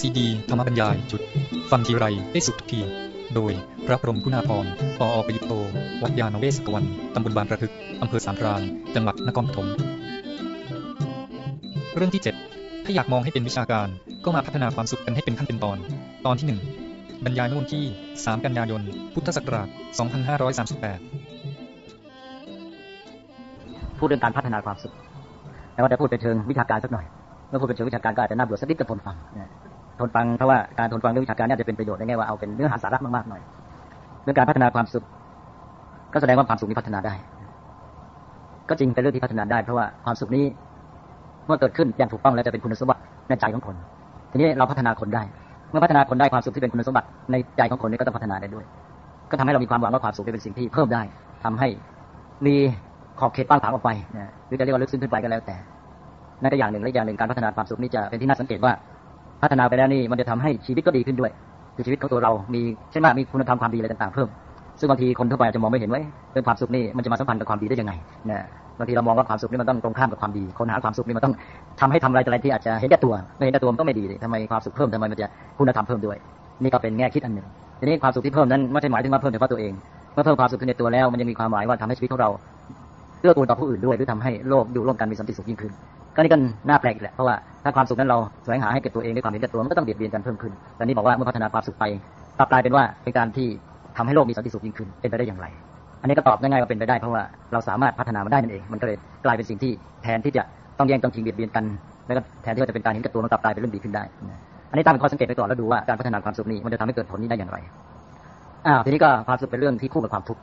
ซีดีธรรมบรรยายจุด ฟังทีไรได้สุขทุกที โดยพระพรหมคุณาภรณ์ปออประยุตโต วัดยาณเวศกวันตำบลบางประทึก อำเภอสามพรานจังหวัดนครปฐมเรื่องที่ 7 ถ้าอยากมองให้เป็นวิชาการ ก็มาพัฒนาความสุขกันให้เป็นขั้นเป็นตอน ตอนที่ 1 บรรยายเมื่อวันที่ 3 กันยายน พุทธศักราช 2538 พูดเรื่องการพัฒนาความสุขแล้วก็จะพูดเป็นเชิงวิชาการสักหน่อยเมื่อพูดเป็นเชิงวิชาการก็อาจจะน่าเบื่อสักนิดก็ทนฟัง ทนฟังเพราะว่าการทนฟังเรื่องวิชาการเนี่ยจะเป็นประโยชน์ในแง่ว่าเอาเป็นเนื้อหาสาระมากๆหน่อยเรื่องการพัฒนาความสุข ก็แสดงว่าความสุขนี้พัฒนาได้ ก็จริงเป็นเรื่องที่พัฒนาได้เพราะว่าความสุขนี้เมื่อเกิดขึ้นอย่างถูกต้องแล้วจะเป็นคุณสมบัติในใจของคน ทีนี้เราพัฒนาคนได้ เมื่อพัฒนาคนได้ความสุขที่เป็นคุณสมบัติในใจของคนนี้ก็ต้องพัฒนาได้ด้วย ก็ทำให้เรามีความหวังว่าความสุขเป็นสิ่งที่เพิ่มได้ทำให้มีขอบเขตกว้างขวางออกไปหรือจะเรียกว่าลึกซึ้งขึ้นไปก็แล้วแต่นั่นก็อย่างหนึ่งและอย่างหนึ่งการพัฒนาความสุขนี่จะเป็นที่น่าสังเกตว่า พัฒนาไปแล้วนี่มันจะทำให้ชีวิตก็ดีขึ้นด้วยคือชีวิตของตัวเรา มีเช่นว่ามีคุณธรรมความดีอะไรต่างๆเพิ่ม ซึ่งบางทีคนทั่วไปอาจจะมองไม่เห็นว่าเรื่องความสุขนี่มันจะมาสัมพันธ์กับความดีได้ยังไงนะบางทีเรามองว่าความสุขนี่มันต้องตรงข้ามกับความดีคนหาความสุขนี่มันต้องทำให้ทำอะไรอะไรที่อาจจะเห็นแก่ตัว ไม่เห็นแก่ตัวมันก็ไม่ดีทำไมความสุขเพิ่มทำไมมันจะคุณธรรมเพิ่มด้วย นี่ก็เป็นแง่คิดอันหนึ่งทีนี้ความสุขที่เพิ่มนั้นไม่ใช่หมายถึงว่าเพิ่มเฉพาะตัวเองเมื่อเพิ่มความสุขขึ้นในตัวแล้ว มันยังมีความหมายว่าทำให้ชีวิตของเราเอื้อกูลต่อผู้อื่นด้วยหรือทำให้โลกอยู่ร่วมกันมีสันติสุขยิ่งขึ้น ก็นี่ก็น่าแปลกอีกแหละเพราะว่าถ้าความสุขนั้นเราแสวงหาให้แก่ตัวเองด้วยความเห็นแก่ตัวมันก็ต้องเบียดเบียนกันเพิ่มขึ้นแต่นี่บอกว่าเมื่อพัฒนาความสุขไปกลับกลายเป็นว่าเป็นการที่ทำให้โลกมีสันติสุขยิ่งขึ้นเป็นไปได้อย่างไร อันนี้ก็ตอบง่ายๆว่าเป็นไปได้เพราะว่าเราสามารถพัฒนามันได้นั่นเอง มันก็เลยกลายเป็นสิ่งที่แทนที่จะต้องแย่งต้องชิงเบียดเบียนกัน แล้วก็แทนที่จะเป็นการเห็นแก่ตัวมันกลับกลายเป็นเรื่องดีขึ้นได้ อันนี้ตั้งเป็นข้อสังเกตไปก่อนแล้วดูว่าการพัฒนาความสุขนี้มันจะทำให้เกิดผลนี้ได้อย่างไรอ้าวทีนี้ก็ความสุขเป็นเรื่องที่คู่กับความทุกข์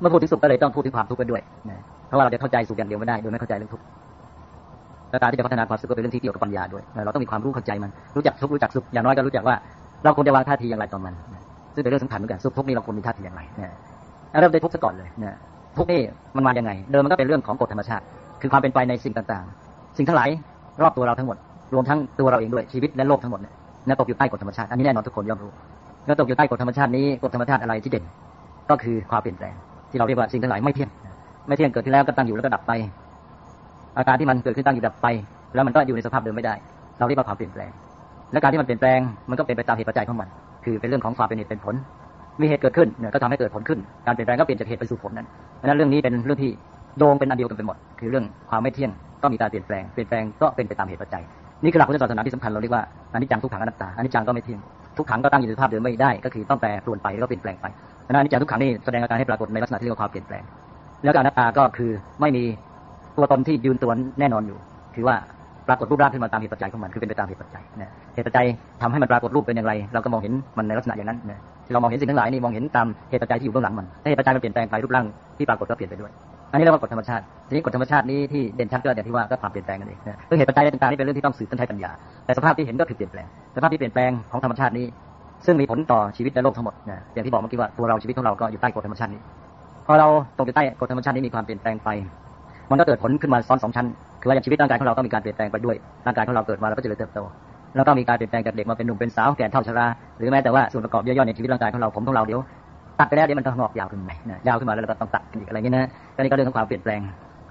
เมื่อพูดถึงสุขก็เลยต้องพูดถึงความทุกข์กันด้วยนะเพราะว่าเราจะเข้าใจสุขอย่างเดียวไม่ได้โดยไม่เข้าใจเรื่องทุกข์ และการที่จะพัฒนาความสุขก็เป็นเรื่องที่เกี่ยวกับปัญญาด้วย เราต้องมีความรู้เข้าใจมัน รู้จักทุกรู้จักสุข อย่างน้อยก็รู้จักว่า เราควรจะวางท่าทีอย่างไรต่อมัน ซึ่งเป็นเรื่องสำคัญเหมือนกัน สุขทุกนี่เราควรมีท่าทีอย่างไรนะเริ่มด้วยทุกซะก่อนเลยนะทุกนี่มันมาอย่างไง เดิมมันก็เป็นเรื่องของกฎธรรมชาติ คือความเป็นไปในสิ่งต่างๆ สิ่งทั้งหลายรอบตัวเราทั้งหมด รวมทั้งตัวเราเองด้วย ชีวิตและโลกทั้งหมดเนี่ยตกอยู่ใต้กฎธรรมชาติ อันนี้แน่นอนทุกคนย่อมรู้แล้วตกอยู่ใต้กฎธรรมชาตินี้ กฎธรรมชาติอะไรที่เด่น ก็คือความเปลี่ยนแปลง ที่เราเรียกว่าสิ่งทั้งหลายไม่เที่ยง ไม่เที่ยงเกิดขึ้นแล้วก็ตั้งอยู่แล้วก็ดับไป อาการที่มันเกิดขึ้นตั้งอยู่ดับไป แล้วมันก็อยู่ในสภาพเดิมไม่ได้ เราเรียกว่าความเปลี่ยนแปลง และการที่มันเปลี่ยนแปลงมันก็เป็นไปตามเหตุปัจจัยของมัน คือเป็นเรื่องของความเป็นเหตุเป็นผล มีเหตุเกิดขึ้นเนี่ยก็ทำให้เกิดผลขึ้น การเปลี่ยนแปลงก็เปลี่ยนจากเหตุไปสู่ผลนั้นเพราะนั้นเรื่องนี้เป็นเรื่องที่โดงเป็นอันเดียวกันไปหมด คือเรื่องความไม่เที่ยงก็มีการเปลี่ยนแปลง เปลี่ยนแปลงก็เป็นไปตามเหตุปัจจัย นี่คือหลักพุทธศาสนาที่สำคัญเราเรียกว่าอนิจจังทุกขังอนัตตาอนิจจังก็ไม่เที่ยง ทุกขังก็ตั้งอยู่ในสภาพเดิมไม่ได้ ก็คือต้องแปรปรวนไปแล้วก็เปลี่ยนแปลงไปเพราะนั้นอนิจจังทุกขังนี่แสดงอาการให้ปรากฏในลักษณะที่เรียกว่าความเปลี่ยนแปลง แล้วก็อนัตตาก็คือไม่มี ตัวตนที่ยืนตัวแน่นอนอยู่ คือว่าปรากฏรูปร่างขึ้นมาตามเหตุปัจจัยของมัน คือเป็นไปตามเหตุปัจจัยนะเหตุปัจจัยทำให้มันปรากฏรูปเป็นอย่างไร เราก็มองเห็นมันในลักษณะอย่างนั้นนะที่เรามองเห็นสิ่งทั้งหลายนี่มองเห็นตามเหตุปัจจัยที่อยู่เบื้องหลังมันถ้าเหตุปัจจัยมันเปลี่ยนแปลงไปรูปร่างที่ปรากฏก็เปลี่ยนไปด้วย อันนี้เรียกว่ากฎธรรมชาติ ทีนี้กฎธรรมชาตินี้ที่เด่นชัดก็อย่างที่ว่าก็ความเปลี่ยนแปลงนั่นเองนะซึ่งเหตุปัจจัยต่างๆนี่เป็นเรื่องที่ต้องสืบต้องใช้ปัญญา แต่สภาพที่เห็นก็คือเปลี่ยนแปลง สภาพที่เปลี่ยนแปลงของธรรมชาตินี้ ซึ่งมีผลต่อชีวิตและโลกทั้งหมดนะอย่างที่บอกเมื่อกี้ว่าตัวเราชีวิตของเราก็อยู่ใต้กฎธรรมชาตินี้ พอเราตกอยู่ใต้กฎธรรมชาตินี้มีความเปลี่ยนแปลงไป มันก็เกิดผลขึ้นมาซ้อนสองชั้นคือว่าอย่างชีวิตร่างกายของเราก็มีการเปลี่ยนแปลงไปด้วยร่างกายของเราเกิดมาแล้วก็เจริญเติบโตแล้วก็มีการเปลี่ยนแปลงจากเด็กมาเป็นหนุ่มเป็นสาวแก่เฒ่าชราหรือแม้แต่ว่าส่วนประกอบย่อยๆในชีวิตร่างกายของเราผมของเราเดี๋ยวตัดไปแล้วเดี๋ยวมันจะงอกยาวขึ้นไปยาวขึ้นมาแล้วเราก็ต้องตัดอีกอะไรเงี้ยนะก็นี่ก็เรื่องของความเปลี่ยนแปลง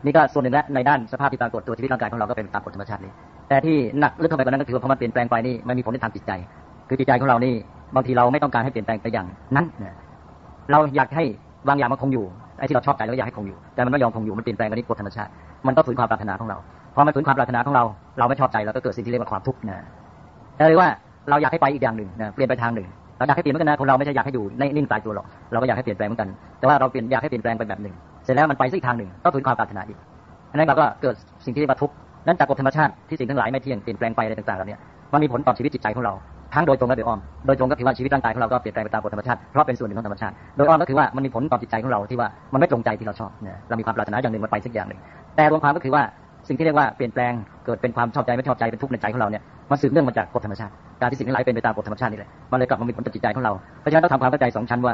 นี่ก็ส่วนหนึ่งและในด้านสภาพที่ปรากฏตัวชีวิตร่างกายของเราก็เป็นตามกฎธรรมชาตินี้แต่ที่หนักลึกเข้าไปกว่านั้นก็คือว่าพอมันเปลี่ยนแปลงไปนี่มันมีผลในทางจิตใจ คือจิตใจของเรานี่บางทีเราไม่ต้องการให้เปลี่ยนแปลงไปอย่างนั้นเราอยากให้บางอย่างมันคงอยู่ ไอ้ที่เราชอบใจเราอยากให้คงอยู่ แต่มันไม่ยอมคงอยู่มันเปลี่ยนแปลงกันนี่กฎธรรมชาติมันก็ฝืนความปรารถนาของเราพอมันฝืนความปรารถนาของเรา เราไม่ชอบใจเราก็เกิดสิ่งที่เรียกว่าความทุกข์นะแต่เลยว่าเราอยากให้ไปอีกอย่างหนึ่งนะเปลี่ยนไปทางหนึ่งเราอยากให้เปลี่ยนเหมือนกันนะคนเราไม่ใช่อยากให้อยู่ในิ่งตายตัวหรอกเราก็อยากให้เปลี่ยนแปลงเหมือนกันแต่ว่าเราเปลี่ยนอยากให้เปลี่ยนแปลงไปแบบหนึ่งเสร็จแล้วมันไปสักทางหนึ่งก็ฝืนความปรารถนาอีกอันนั้นเราก็เกิดสิ่งที่เรียกว่าทุกข์นั้นจากกฎธรรมชาติที่สิ่งทั้งหลายไม่เที่ยงเปลี่ยนแปลงไปอะไรต่างๆเหล่านี้มันมีผลต่อชีวิตจิตใจของเรา ทั้งโดยตรงและโดยอ้อม โดยตรงก็คือว่าชีวิตร่างกายของเราก็เปลี่ยนแปลงไปตามกฎธรรมชาติเพราะเป็นส่วนหนึ่งของธรรมชาติ โดยอ้อมก็คือว่ามันมีผลต่อจิตใจของเราที่ว่ามันไม่ตรงใจที่เราชอบเนี่ยเรามีความปรารถนาอย่างหนึ่งมันไปสักอย่างหนึ่งแต่รวมความก็คือว่าสิ่งที่เรียกว่าเปลี่ยนแปลงเกิดเป็นความชอบใจไม่ชอบใจเป็นทุกข์ในใจของเราเนี่ยมันสืบเนื่องมาจากกฎธรรมชาติการที่สิ่งทั้งหลายเป็นไปตามกฎธรรมชาตินี่แหละมันเลยกลับมามีผลต่อจิตใจของเราเพราะฉะนั้นต้องทำความเข้าใจสองชั้นว่า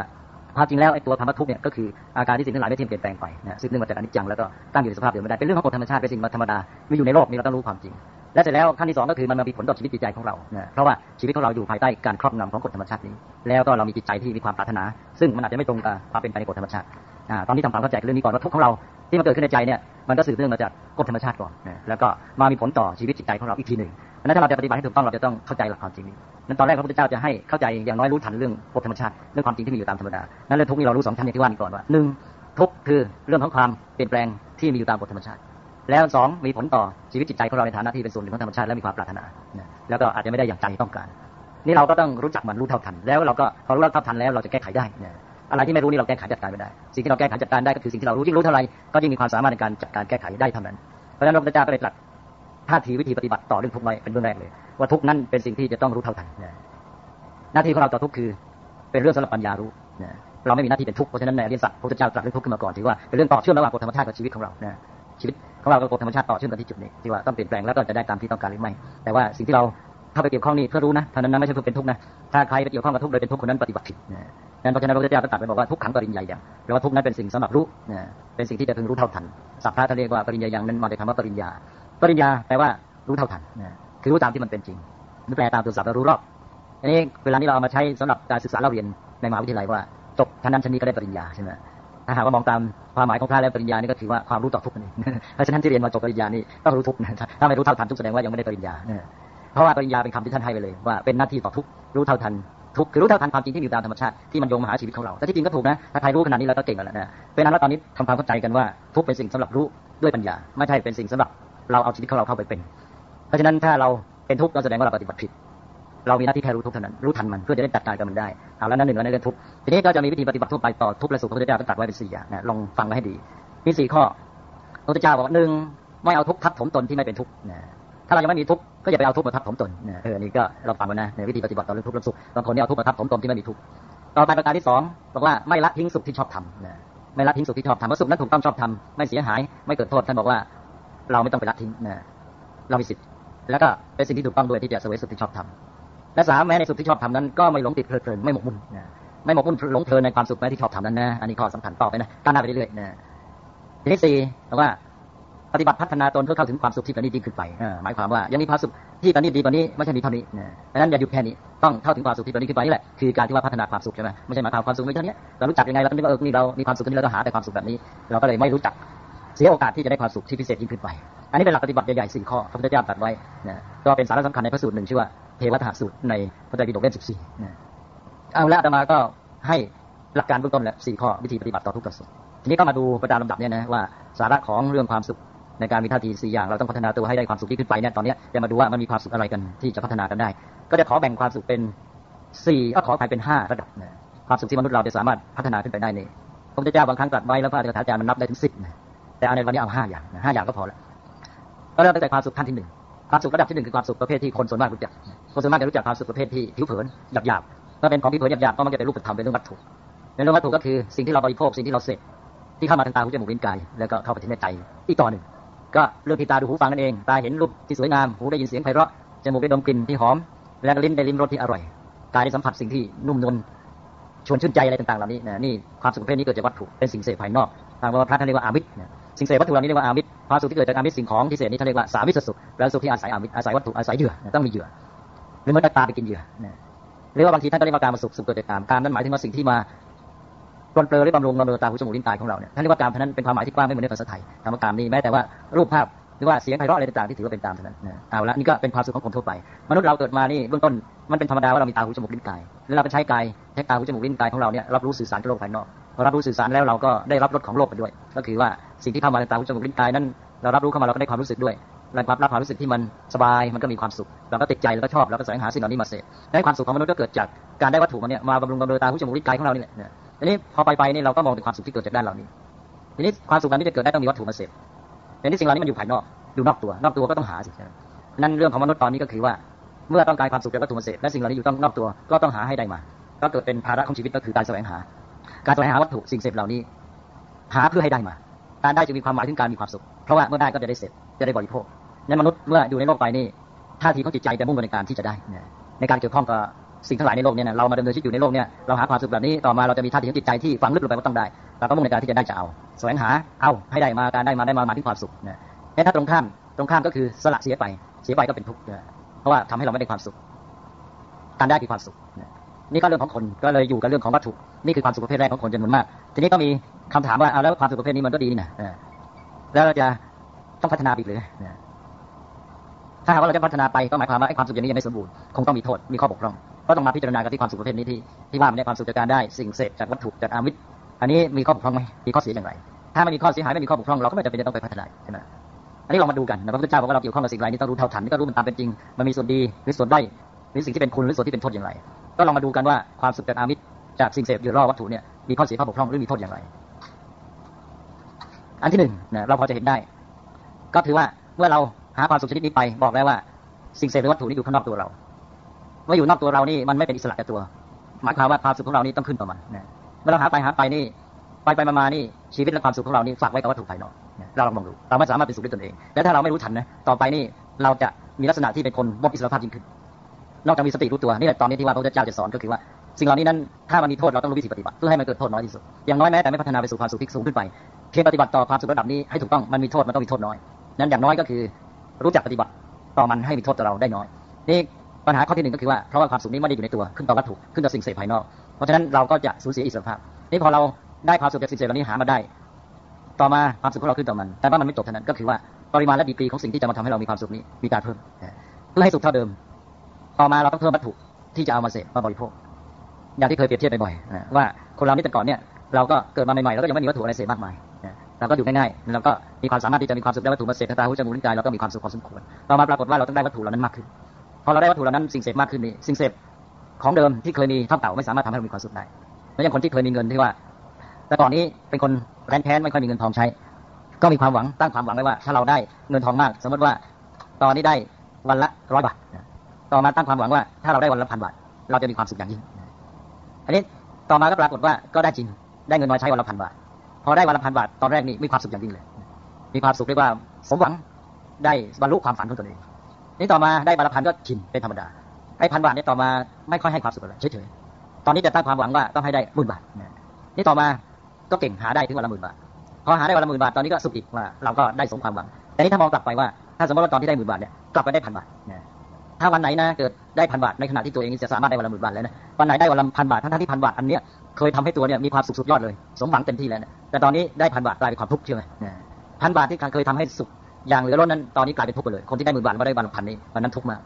ความจริงแล้วไอ้ตัวธรรมทุกข์เนี่ยก็คืออาการที่สิ่งทั้งหลายไม่เที่ยงเปลี่ยนแปลงไปนะสืบเนื่องมาจากอนิจจังแล้วก็ตั้งอยู่ในสภาพเดิมไม่ได้เป็นเรื่องของกฎธรรมชาติเป็นสิ่งธรรมดามีอยู่ในโลกนี้เราต้องรู้ความจริง และเสร็จแล้วขั้นที่สองก็คือมันมามีผลต่อชีวิตจิตใจของเรานะเพราะว่าชีวิตของเราอยู่ภายใต้การครอบงำของกฎธรรมชาตินี้ แล้วก็เรามีจิตใจที่มีความปรารถนา ซึ่งมันอาจจะไม่ตรงกับความเป็นไปในกฎธรรมชาติอ่าตอนนี้ทำความเข้าใจเรื่องนี้ก่อนว่าทุกข์ของเราที่มันเกิดขึ้นในใจเนี่ยมันก็สืบเนื่องมาจากกฎธรรมชาติก่อนนะแล้วก็มามีผลต่อชีวิตจิตใจของเราอีกทีหนึ่งราะฉะนั้นถ้าเราจะปฏิบัติให้ถูกต้องเราจะต้องเข้าใจหลักความจริงนี้นั้นตอนแรกพระพุทธเจ้าจะให้เข้าใจอย่างน้อยรู้ทันเรื่องกฎธรรมชาติเรื่องความจริงที่มีอยู่ตามธรรมดา นั้นเรื่องทุกข์นี่เรารู้สองชั้นอย่างที่ว่านี้ก่อนว่าหนึ่งทุกข์คือเรื่องของความเปลี่ยนแปลงที่มีอยู่ตามกฎธรรมชาติ แล้วสองมีผลต่อชีวิตจิตใจของเราในฐานะที่เป็นส่วนหนึ่งของธรรมชาติและมีความปรารถนาแล้วก็อาจจะไม่ได้อย่างใจต้องการ นี่เราก็ต้องรู้จักมันรู้เท่าทัน แล้วเราก็พอรู้เท่าทันแล้วเราจะแก้ไขได้อะไรที่ไม่รู้นี่เราแก้ไขจัดการไม่ได้ สิ่งที่เราแก้ไขจัดการได้ก็คือสิ่งที่เรารู้ยิ่งรู้เท่าไรก็ยิ่งมีความสามารถในการจัดการแก้ไขได้เท่านั้น เพราะฉะนั้นพระพุทธเจ้าก็เลยตรัสท่าทีวิธีปฏิบัติต่อเรื่องทุกข์ไว้เป็นเรื่องแรกเลย ว่าทุกข์นั้นเป็นสิ่งที่จะต้องรู้เท่าทันหน้าที่ของเราต่อทุกข์คือเป็นเรื่องสำหรับปัญญารู้เราไม่มีหน้าที่เป็นทุกข์เพราะฉะนั้นในอริยสัจพระพุทธเจ้าตรัสเรื่องทุกข์ขึ้นมาก่อนถือว่าเป็นเรื่องต่อเชื่อมระหว่างกฎธรรมชาติกับชีวิตของเราชีวิต ของเรากับกฎธรรมชาติต่อเชื่อมกันที่จุดนี้ที่ว่าต้องเปลี่ยนแปลงแล้วก็จะได้ตามที่ต้องการหรือไม่ แต่ว่าสิ่งที่เราเข้าไปเกี่ยวข้องนี่เพื่อรู้นะเท่านั้นนะไม่ใช่เพื่อเป็นทุกข์นะ ถ้าใครไปเกี่ยวข้องกับทุกข์โดยเป็นทุกข์คนนั้นปฏิบัติผิดนั้นเพราะฉะนั้นพระพุทธเจ้าตรัสไปบอกว่าทุกขังปริญญาอย่างแปลว่าทุกนั้นเป็นสิ่งสำหรับรู้เป็นสิ่งที่จะพึงรู้เท่าทันสัพพะท่านเรียกว่าปริญญาอย่างนั้นมาจากคำว่าปริญญา ปริญญาแปลว่ารู้เท่าทันคือรู้ตามที่มันเป็นจริงหรือแปลตามตัวศัพท์รู้รอบอันนี้เวลานี้เราเอามาใช้สำหรับการศึกษาเราเรียนในมหาวิทยาลัยว่าจบชั้นนั้นชั้นนี้ก็ได้ปริญญาใช่ไหม ถ้าหากว่ามองตามความหมายของพระแล้วปริญญานี่ก็ถือว่าความรู้ต่อทุกข์นี่เพราะฉะนั้นที่เรียนมาจบปริญญานี่ต้องรู้ทุกข์ถ้าไม่รู้เท่าทันทุกแสดงว่ายังไม่ได้ปริญญาเพราะว่าปริญญาเป็นคำที่ท่านให้ไปเลย ว่าเป็นหน้าที่ต่อทุกข์รู้เท่าทันทุกคือรู้เท่าทันความจริงที่มีตามธรรมชาติที่มันโยงมาหาชีวิตของเรา แต่ที่จริงก็ถูกนะ ถ้าใครรู้ขนาดนี้แล้วก็เก่งแล้วนะเป็นนั้นแล้วตอนนี้ทำความเข้าใจกันว่า ทุกเป็นสิ่งสำหรับรู้ด้วยปัญญา ไม่ใช่เป็นสิ่งสำหรับเราเอาชีวิตของเราเข้าไปเป็น เพราะฉะนั้นถ้าเราเป็นทุกข์ก็แสดงว่าเราปฏิบัติผิด เรามีหน้าที่แค่รู้ทุกเท่านั้น รู้ทันมันเพื่อจะได้จัดการกับมันได้เอาแล้วนั่นหนึ่งแล้วในเรื่องทุกทีนี้ก็จะมีวิธีปฏิบัติทั่วไปต่อทุกข์และสุขพระพุทธเจ้าก็ตัดไว้เป็นสี่อย่างนะลองฟังไว้ให้ดีมีสี่ข้อพระพุทธเจ้าบอกหนึ่งไม่เอาทุกทับถมตนที่ไม่เป็นทุกนะถ้าเรายังไม่มีทุกข์ก็อย่าไปเอาทุกข์มาทับถมตนเออนี่ก็เราฟังกันนะในวิธีปฏิบัติต่อเรื่องทุกข์และสุขบางคนนี่เอาทุกข์มาทับถมตนที่ไม่มีทุกข์ต่อไปประการที่สองบอกว่าไม่ละทิ้งสุขที่ชอบทำนะไม่ละทิ้งสุขที่ชอบทำเพราะสุขนั้นถูกต้องชอบทำไม่เสียหาย ไม่เกิดโทษท่านบอกว่าเราไม่ต้องไปละทิ้งนะเรามีสิทธิ์แล้วก็เป็นสิ่งที่ถูกต้องด้วยที่จะเสวยสุขที่ชอบทำ และสามแม้ในสุขที่ชอบทำนั้น ก็ไม่หลงติดเพลิดเพลินไม่หมกมุ่นนะไม่หมกมุ่นหลงเพลินในความสุขแม้ที่ชอบทำนั้นนะอันนี้ข้อสำคัญต่อไปนะก้าวหน้าไปเรื่อยๆนะทีนี้สี่บอกว่าปฏิบัติพัฒนาตนเพื่อเข้าถึงความสุขที่ประณีตยิ่งขึ้นไปหมายความว่ายังมีความสุขที่ประณีตดีกว่านี้ไม่ใช่มีเท่านี้ดังนั้นอย่าหยุดแค่นี้ต้องเข้าถึงความสุขที่ประณีตขึ้นไปนี่แหละคือการที่ว่าพัฒนาความสุขใช่ไหมไม่ใช่หมายความความสุขไม่เท่านี้เรารู้จักยังไงเราก็นึกว่าเออนี่เรามีความสุขนี้เราก็หาแต่ความสุขแบบนี้ เราก็เลยไม่รู้จักเสียโอกาสที่จะได้ความสุขที่พิเศษยิ่งขึ้นไป อันนี้เป็นหลักปฏิบัติใหญ่ๆสี่ข้อพระพุทธเจ้าตรัสไว้นะก็เป็นสาระสำคัญในพระสูตรหนึ่งชื่อว่า เทวทหสูตรในพระไตรปิฎกเล่มสิบสี่เอาละอาตมาก็ให้หลักการเบื้องต้นและสี่ข้อวิธีปฏิบัติต่อทุกข์สุขทีนี้ก็มาดูประการลำดับเนี่ยนะว่าสาระของเรื่องความสุขในการมีท่าทีสี่อย่างเราต้องพัฒนาตัวให้ได้ความสุขที่ขึ้นไปเนี่ยตอนนี้จะมาดูว่ามันมีความสุขอะไรกันที่จะพัฒนากันได้ ก็จะขอแบ่งความสุขเป็นสี่ก็ขอไปเป็นห้าระดับนะความสุขที่มนุษย์เราจะสามารถพัฒนาขึ้นไปได้นี่พระพุทธเจ้าบางครั้งตรัสไว้แล้วพระอาจารย์มันนับได้ถึงสิบนะแต่ในวันนี้เอาห้าอย่างห้าอย่างก็พอแล้วก็เริ่มตั้งแต่ความสุขขั้นที่หนึ่ง ความสุขระดับที่หนึ่งคือความสุขประเภทที่คนส่วนมากรู้จัก คนส่วนมากจะรู้จักความสุขประเภทที่ผิวเผินหยาบหยาบถ้าเป็นของผิวเผินหยาบหยาบก็มันจะเป็นรูปธรรมเป็นเรื่องวัตถุในเรื่องวัตถุก็คือสิ่งที่เราบริโภคสิ่งที่เราเสพที่เข้ามาทางตาหูจมูกลิ้นกายแล้วก็เข้าไปถึงในใจอีกต่อหนึ่งก็เรื่องที่ตาดูหูฟังนั่นเองตาเห็นรูปที่สวยงามหูได้ยินเสียงไพเราะจมูกได้ดมกลิ่นที่หอม และลิ้นได้ลิ้มรสที่อร่อยกายได้สัมผัสสิ่งที่นุ่มนวลชวนชื่นใจอะไรต่างๆเหล่านี้นะนี่ความสุขประเภทนี้เกิดจากวัตถุเป็นสิ่งเสพภายนอกทางพระท่านเรียกว่าอามิตร สิ่งเสพวัตถุเหล่านี้เรียกว่าอามิตรความสุขที่เกิดจากอามิตรสิ่งของที่เสพนี้ท่าเรียกว่าสามิตรสุขแล้วสุขที่อาศัยอามิตรอาศัยวัตถุอาศัยเหยื่อต้องมีเหยื่อหรือมันตาไปกินเหยื่อเรียกว่าบางทีท่านก็เรียกว่าการมาสุขสุขเกิดจากการการนั้นหมายถึงว่าสิ่งที่มาปลนเปลือหรือบำรุงบำรุงตาหูจมูกลิ้นกายของเราเนี่ยท่านเรียกว่าการนั้นเป็นความหมายที่กว้างไม่เหมือนในภาษาไทยคำว่าการนี้แม้แต่ว่ารูปภาพหรือว่าเสียงไพเราะอะไรต่างๆที่ถือว่าเป็นตามเท่านั้นเอาละนี่ก็เป็นความสุขของคนทั่วไป มนุษย์เราเกิดมานี่เบื้องต้นมันเป็นธรรมดาว่าเรามีตาหูจมูกลิ้นกายแล้วเราไปใช้กายใช้ตาหูจมูกลิ้นกายของเราเนี่ยรับรู้สื่อสารกับโลกภายนอก รับรู้สื่อสารแล้วเราก็ได้รับรสของโลกไปด้วย ก็คือว่าสิ่งที่เข้ามาในตาหูจมูกลิ้นกายนั้น เรารับรู้เข้ามาเราก็ได้ความรู้สึกด้วยแรับรับความรู้สึกที่มันสบายมันก็มีความสุขเราก็ติดใจแล้วก็ชอบแล้วก็แสวงหาสิ่งเหล่านี้มาเสพได้ความสุขของมนุษย์ก็เกิดจากการได้วัตถุมาเนี่ยมาบำรุงบำรุงตาหูจมูกลิ้นกายของเรานี่แหละทีนี้พอไปไปนี่เราก็มองถึงความสุขที่เกิดจากด้านเหล่านี้ทีนี้ความสุขนั้นที่จะเกิดได้ต้องมีวัตถุมาเสพแต่นี่สิ่งเหล่านี้มันอยู่ภายนอกดูนอกตัวนอกตัวก็ต้องหาสินั่นเรื่องของมนุษย์ตอนนี้ก็คือว่า เมื่อต้องการความสุขจากวัตถุมเสพและสิ่งเหล่านี้อยู่ต้องนอกตัวก็ต้องหาให้ได้มา ก็เกิดเป็นภาระของชีวิตก็คือการแสวงหา การแสวงหาวัตถุสิ่งเสพเหล่านี้ หาเพื่อให้ได้มา การได้จะมีความหมายถึงการมีความสุข เพราะว่าเมื่อได้ก็จะได้เสพจะได้บริโภคนั้นมนุษย์เมื่ออยู่ในโลกไปนี่ท่าทีของจิตใจจะมุ่งไปในการที่จะได้ ในการเกี่ยวข้องกับสิ่งทั้งหลายในโลกเนี่ยเรามาดำเนินชีวิตอยู่ในโลกเนี่ยเราหาความสุขแบบนี้ต่อมาเราจะมีท่าทีของจิตใจที่ฝังลึกลงไปว่าต้องได้เราก็มุ่งในการที่จะได้จะเอาแสวงหาเอาให้ได้มาการได้มาได้มามาที่ความสุขนะแต่ถ้าตรงข้ามตรงข้ามก็คือสละเสียไป เสียไปก็เป็นทุกข์เพราะว่าทำให้เราไม่ได้ความสุข การได้คือความสุขนี่ นี่ก็เรื่องของคนก็เลยอยู่กับเรื่องของวัตถุนี่คือความสุขประเภทแรกของคนจำนวนมาก ทีนี้ก็มีคำถามว่าเอาแล้วความสุขประเภทนี้มันก็ดีนี่นะแล้วเราจะต้องพัฒนาอีกหรือถ้าหากว่าเราจะพัฒนาไปก็หมายความว่าไอ้ความสุขอย่างนี้ยังไม่สมบูรณ์คงต้องมีโทษมีข้อบกพร่องก็ต้องมาพิจารณากันที่ความสุขประเภทนี้ที่ที่ว่ามันได้ความสุขจากการได้สิ่งเสพจากวัตถุจากอามิตรอันนี้มีข้อบกพร่องไหมมีข้อเสียอย่างไร ถ้าไม่มีข้อเสียหายไม่มีข้อบกพร่องเราก็ไม่จำเป็นจะต้องไปพัฒนาใช่ไหมอันนี้เรามาดูกันนะพระพุทธเจ้าบอกว่าเราเกี่ยวข้องกับสิ่งไรนี้ต้องรู้เท่าทันนี่ก็รู้มันตามเป็นจริงมันมีส่วนดีหรือส่วนด้อยหรือสิ่งที่เป็นคุณหรือส่วนที่เป็นโทษอย่างไร ก็ลองมาดูกันว่าความสุขจากอามิตรจากสิ่งเสพอยู่รอบวัตถุเนี่ยมีข้อเสียข้อบกพร่องหรือมีโทษอย่างไร อันที่หนึ่งนะเราพอจะเห็นได้ ก็ถือว่าเมื่อเราหาความสุขชนิดนี้ไปบอกแล้วว่า สิ่งเสพหรือวัตถุนี้อยู่ข้างนอกตัวเราเมื่ออยู่นอกตัวเรานี่มันไม่เป็นอิสระกับตัว หมายความว่าความสุขของเรานี่ต้องขึ้นต่อมันเมื่อเราหาไปหาไปนี่ไปไปมาๆนี่ชีวิตและความสุขของเรานี่ฝากไว้กับวัตถุภายนอกเราลองมองดูเราไม่สามารถเป็นสุขด้วยตนเองและถ้าเราไม่รู้ทันนะต่อไปนี่เราจะมีลักษณะที่เป็นคนมบอิสรภาพยิ่งขึ้น นอกจากมีสติรู้ตัวนี่แหละตอนนี้ที่ว่าพระพุทธเจ้าจะสอนก็คือว่าสิ่งเหล่านี้นั้นถ้ามันมีโทษเราต้องรู้วิธีปฏิบัติเพื่อให้มันเกิดโทษน้อยที่สุดอย่างน้อยแม้แต่ไม่พัฒนาไปสู่ความสุขที่สูงขึ้นไปเพียงปฏิบัติต่อความสุขระดับนี้ให้ถูกต้องมันมีโทษมันต้องมีโทษน้อยนั้นอย่างน้อยก็คือรู้จักปฏิบัติต่อมันให้มีโทษต่อเราได้น้อยนี่ปัญหาข้อที่หนึ่งก็คือว่าเพราะว่าความสุขนี้ไม่ได้อยู่ในตัวขึ้นต่อวัตถุขึ้นต่อสิ่งเสพภายนอก เพราะฉะนั้นเราก็จะสูญเสียอิสรภาพนี่พอเราได้ความสุขจากสิ่งเสพเหล่านี้หามาได้ ต่อมาความสุขของเราขึ้นต่อมัน แต่ว่ามันไม่จบเท่านั้นก็คือว่าปริมาณและดีกรีของสิ่งที่จะมาทำให้เรามีความสุขนี้มีการเพิ่มเพื่อให้สุขเท่าเดิม ต่อมาเราต้องเพิ่มวัตถุที่จะเอามาเสพมาบริโภค อย่างที่เคยเปรียบเทียบบ่อยๆว่าคนเรานี่แต่ก่อนเนี่ยเราก็เกิดมาใหม่ๆเราก็ยังไม่มีวัตถุอะไรเสพมากมายเราก็อยู่ง่ายๆเราก็มีความสามารถที่จะมีความสุขได้วัตถุมาเสพตาหูจมูกลิ้นกายเราก็มีความสุขพอสมควรต่อมาปรากฏว่าเราต้องได้วัตถุเหล่านั้นมากขึ้นพอเราได้วัตถุเหล่านั้นสิ่งเสพมากขึ้นนี่สิ่งเสพของเดิมที่เคยมีเท่าเก่าไม่สามารถทำให้เรามีความสุขได้แล้วอย่างคนที่เคยมีเงินที่ว่า แต่ก่อนนี้เป็นคนแร้นแค้นไม่ค่อยมีเงินทองใช้ ก็มีความหวังตั้งความหวังไว้ว่า ถ้าเราได้เงินทองมาก สมมติว่าตอนนี้ได้วันละร้อยบาท ต่อมาตั้งความหวังว่า ถ้าเราได้วันละพันบาทเราจะมีความสุขอย่างยิ่งอันนี้ต่อมาก็ปรากฏว่าก็ได้จริง ได้เงินมาใช้วันละพันบาท พอได้วันละพันบาทตอนแรกนี่มีความสุขอย่างยิ่งเลย มีความสุขเรียกว่าสมหวังได้บรรลุความฝันของตนเอง นี่ต่อมาได้วันละพันก็ชินเป็นธรรมดา ไอ้พันบาทนี่ต่อมาไม่ค่อยให้ความสุขอะไรเฉยๆ ตอนนี้จะตั้งความหวังว่าต้องให้ได้หมื่นบาท นี่ต่อมาก็เก่งหาได้ถึงวันละหมื่นบาท พอหาได้วันละหมื่นบาทตอนนี้ก็สุขอีกว่าเราก็ได้สมความหวัง แต่นี่ถ้ามองกลับไปว่าถ้าสมมติว่าตอนที่ได้หมื่นบาทเนี่ยกลับไปได้พันบาท ถ้าวันไหนนะเกิดได้พันบาทในขณะที่ตัวเองจะสามารถได้วันละหมื่นบาทแล้วนะวันไหนได้วันละพันบาททั้งที่พันบาทอันเนี้ยเคยทำให้ตัวเนี่ยมีความสุขสุดยอดเลย สมหวังเต็มที่แล้วนะแต่ตอนนี้ได้พันบาทกลายเป็นความทุกข์ใช่ไหมพันบาทที่เคยทำให้สุขอย่างเหลือล้นนั้นตอนนี้กลายเป็นทุกข์ไปเลย คนที่ได้หมื่นบาทมาได้วันละพันนี้วันนั้นทุกข์มาก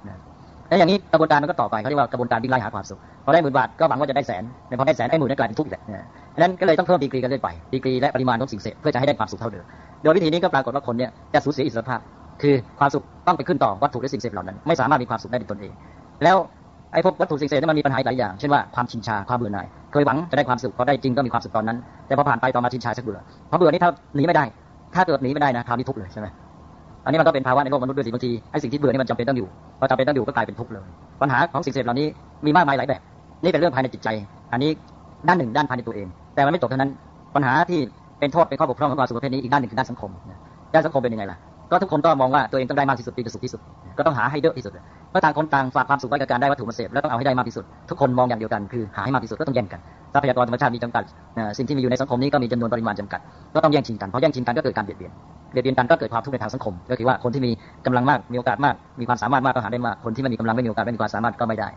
แล้วอย่างนี้กระบวนการมันก็ต่อไปเขาเรียกว่ากระบวนการวิ่งไล่หาความสุขพอได้หมื่นบาทก็หวังว่าจะได้แสนแต่พอได้แสนไอ้หมื่นนั้นกลายเป็นทุกข์อีกแหละนั้นก็เลยต้องเพิ่มดีกรีกันเรื่อยไปดีกรีและปริมาณของสิ่งเสพเพื่อจะให้ได้ความสุขเท่าเดิมโดยวิธีนี้ก็ปรากฏว่าคนเนี่ยจะสูญเสียอิสรภาพ คือความสุขต้องไปขึ้นต่อวัตถุและสิ่งเสพเหล่านั้น ไม่สามารถมีความสุขได้ในตนเอง แล้วไอ้พวกวัตถุสิ่งเสพนั้นมันมีปัญหาหลายอย่าง เช่นว่าความชินชา ความเบื่อหน่าย เคยหวังจะได้ความสุขพอได้จริงก็มีความสุขตอนนั้น แต่พอผ่านไปต่อมาชินชาชักเบื่อเพราะเบื่อนี่ถ้าหนีไม่ได้ ถ้าเกิดหนีไม่ได้นะคราวนี้ทุกข์เลยใช่ไหมอันนี้มันก็เป็นภาวะในโลกมนุษย์ด้วยสิบางทีไอ้สิ่งที่เบื่อนี่มันจำเป็นต้องอยู่พอจำเป็นต้องอยู่ก็กลายเป็นทุกข์เลย ปัญหาของสิ่งเสพเหล่านี้มีมากมายหลายแบบ นี่เป็นเรื่องภายในจิตใจ อันนี้ด้านหนึ่งด้านภายในตัวเอง แต่มันไม่จบเท่านั้น ปัญหาที่เป็นโทษเป็นข้อบกพร่องของความสุขประเภทนี้อีกด้านหนึ่งคือด้านสังคมด้านสังคมเป็นยังไงล่ะ ก็ทุกคนก็มองว่าตัวเองต้องได้มากที่สุดดีที่สุดที่สุด ก็ต้องหาให้เยอะที่สุดเพราะต่างคนต่างฝากความสุขไว้กับการได้วัตถุมาเสพแล้วต้องเอาให้ได้มากที่สุด ทุกคนมองอย่างเดียวกันคือหาให้มากที่สุดก็ต้องแย่งกันทรัพยากรธรรมชาติมีจำกัดสิ่งที่มีอยู่ในสังคมนี้ก็มีจำนวนปริมาณจำกัด ก็ต้องแย่งชิงกันเพราะแย่งชิงกันก็เกิดการเบียดเบียนเบียดเบียนกันก็เกิดความทุกข์ในทางสังคม ก็คือว่าคนที่มีกำลังมากมีโอกาสมากมีความสามารถมากก็หาได้มากคนที่ไม่มีกำลังไม่มีโอกาสไม่มีความสามารถก็ไม่ได้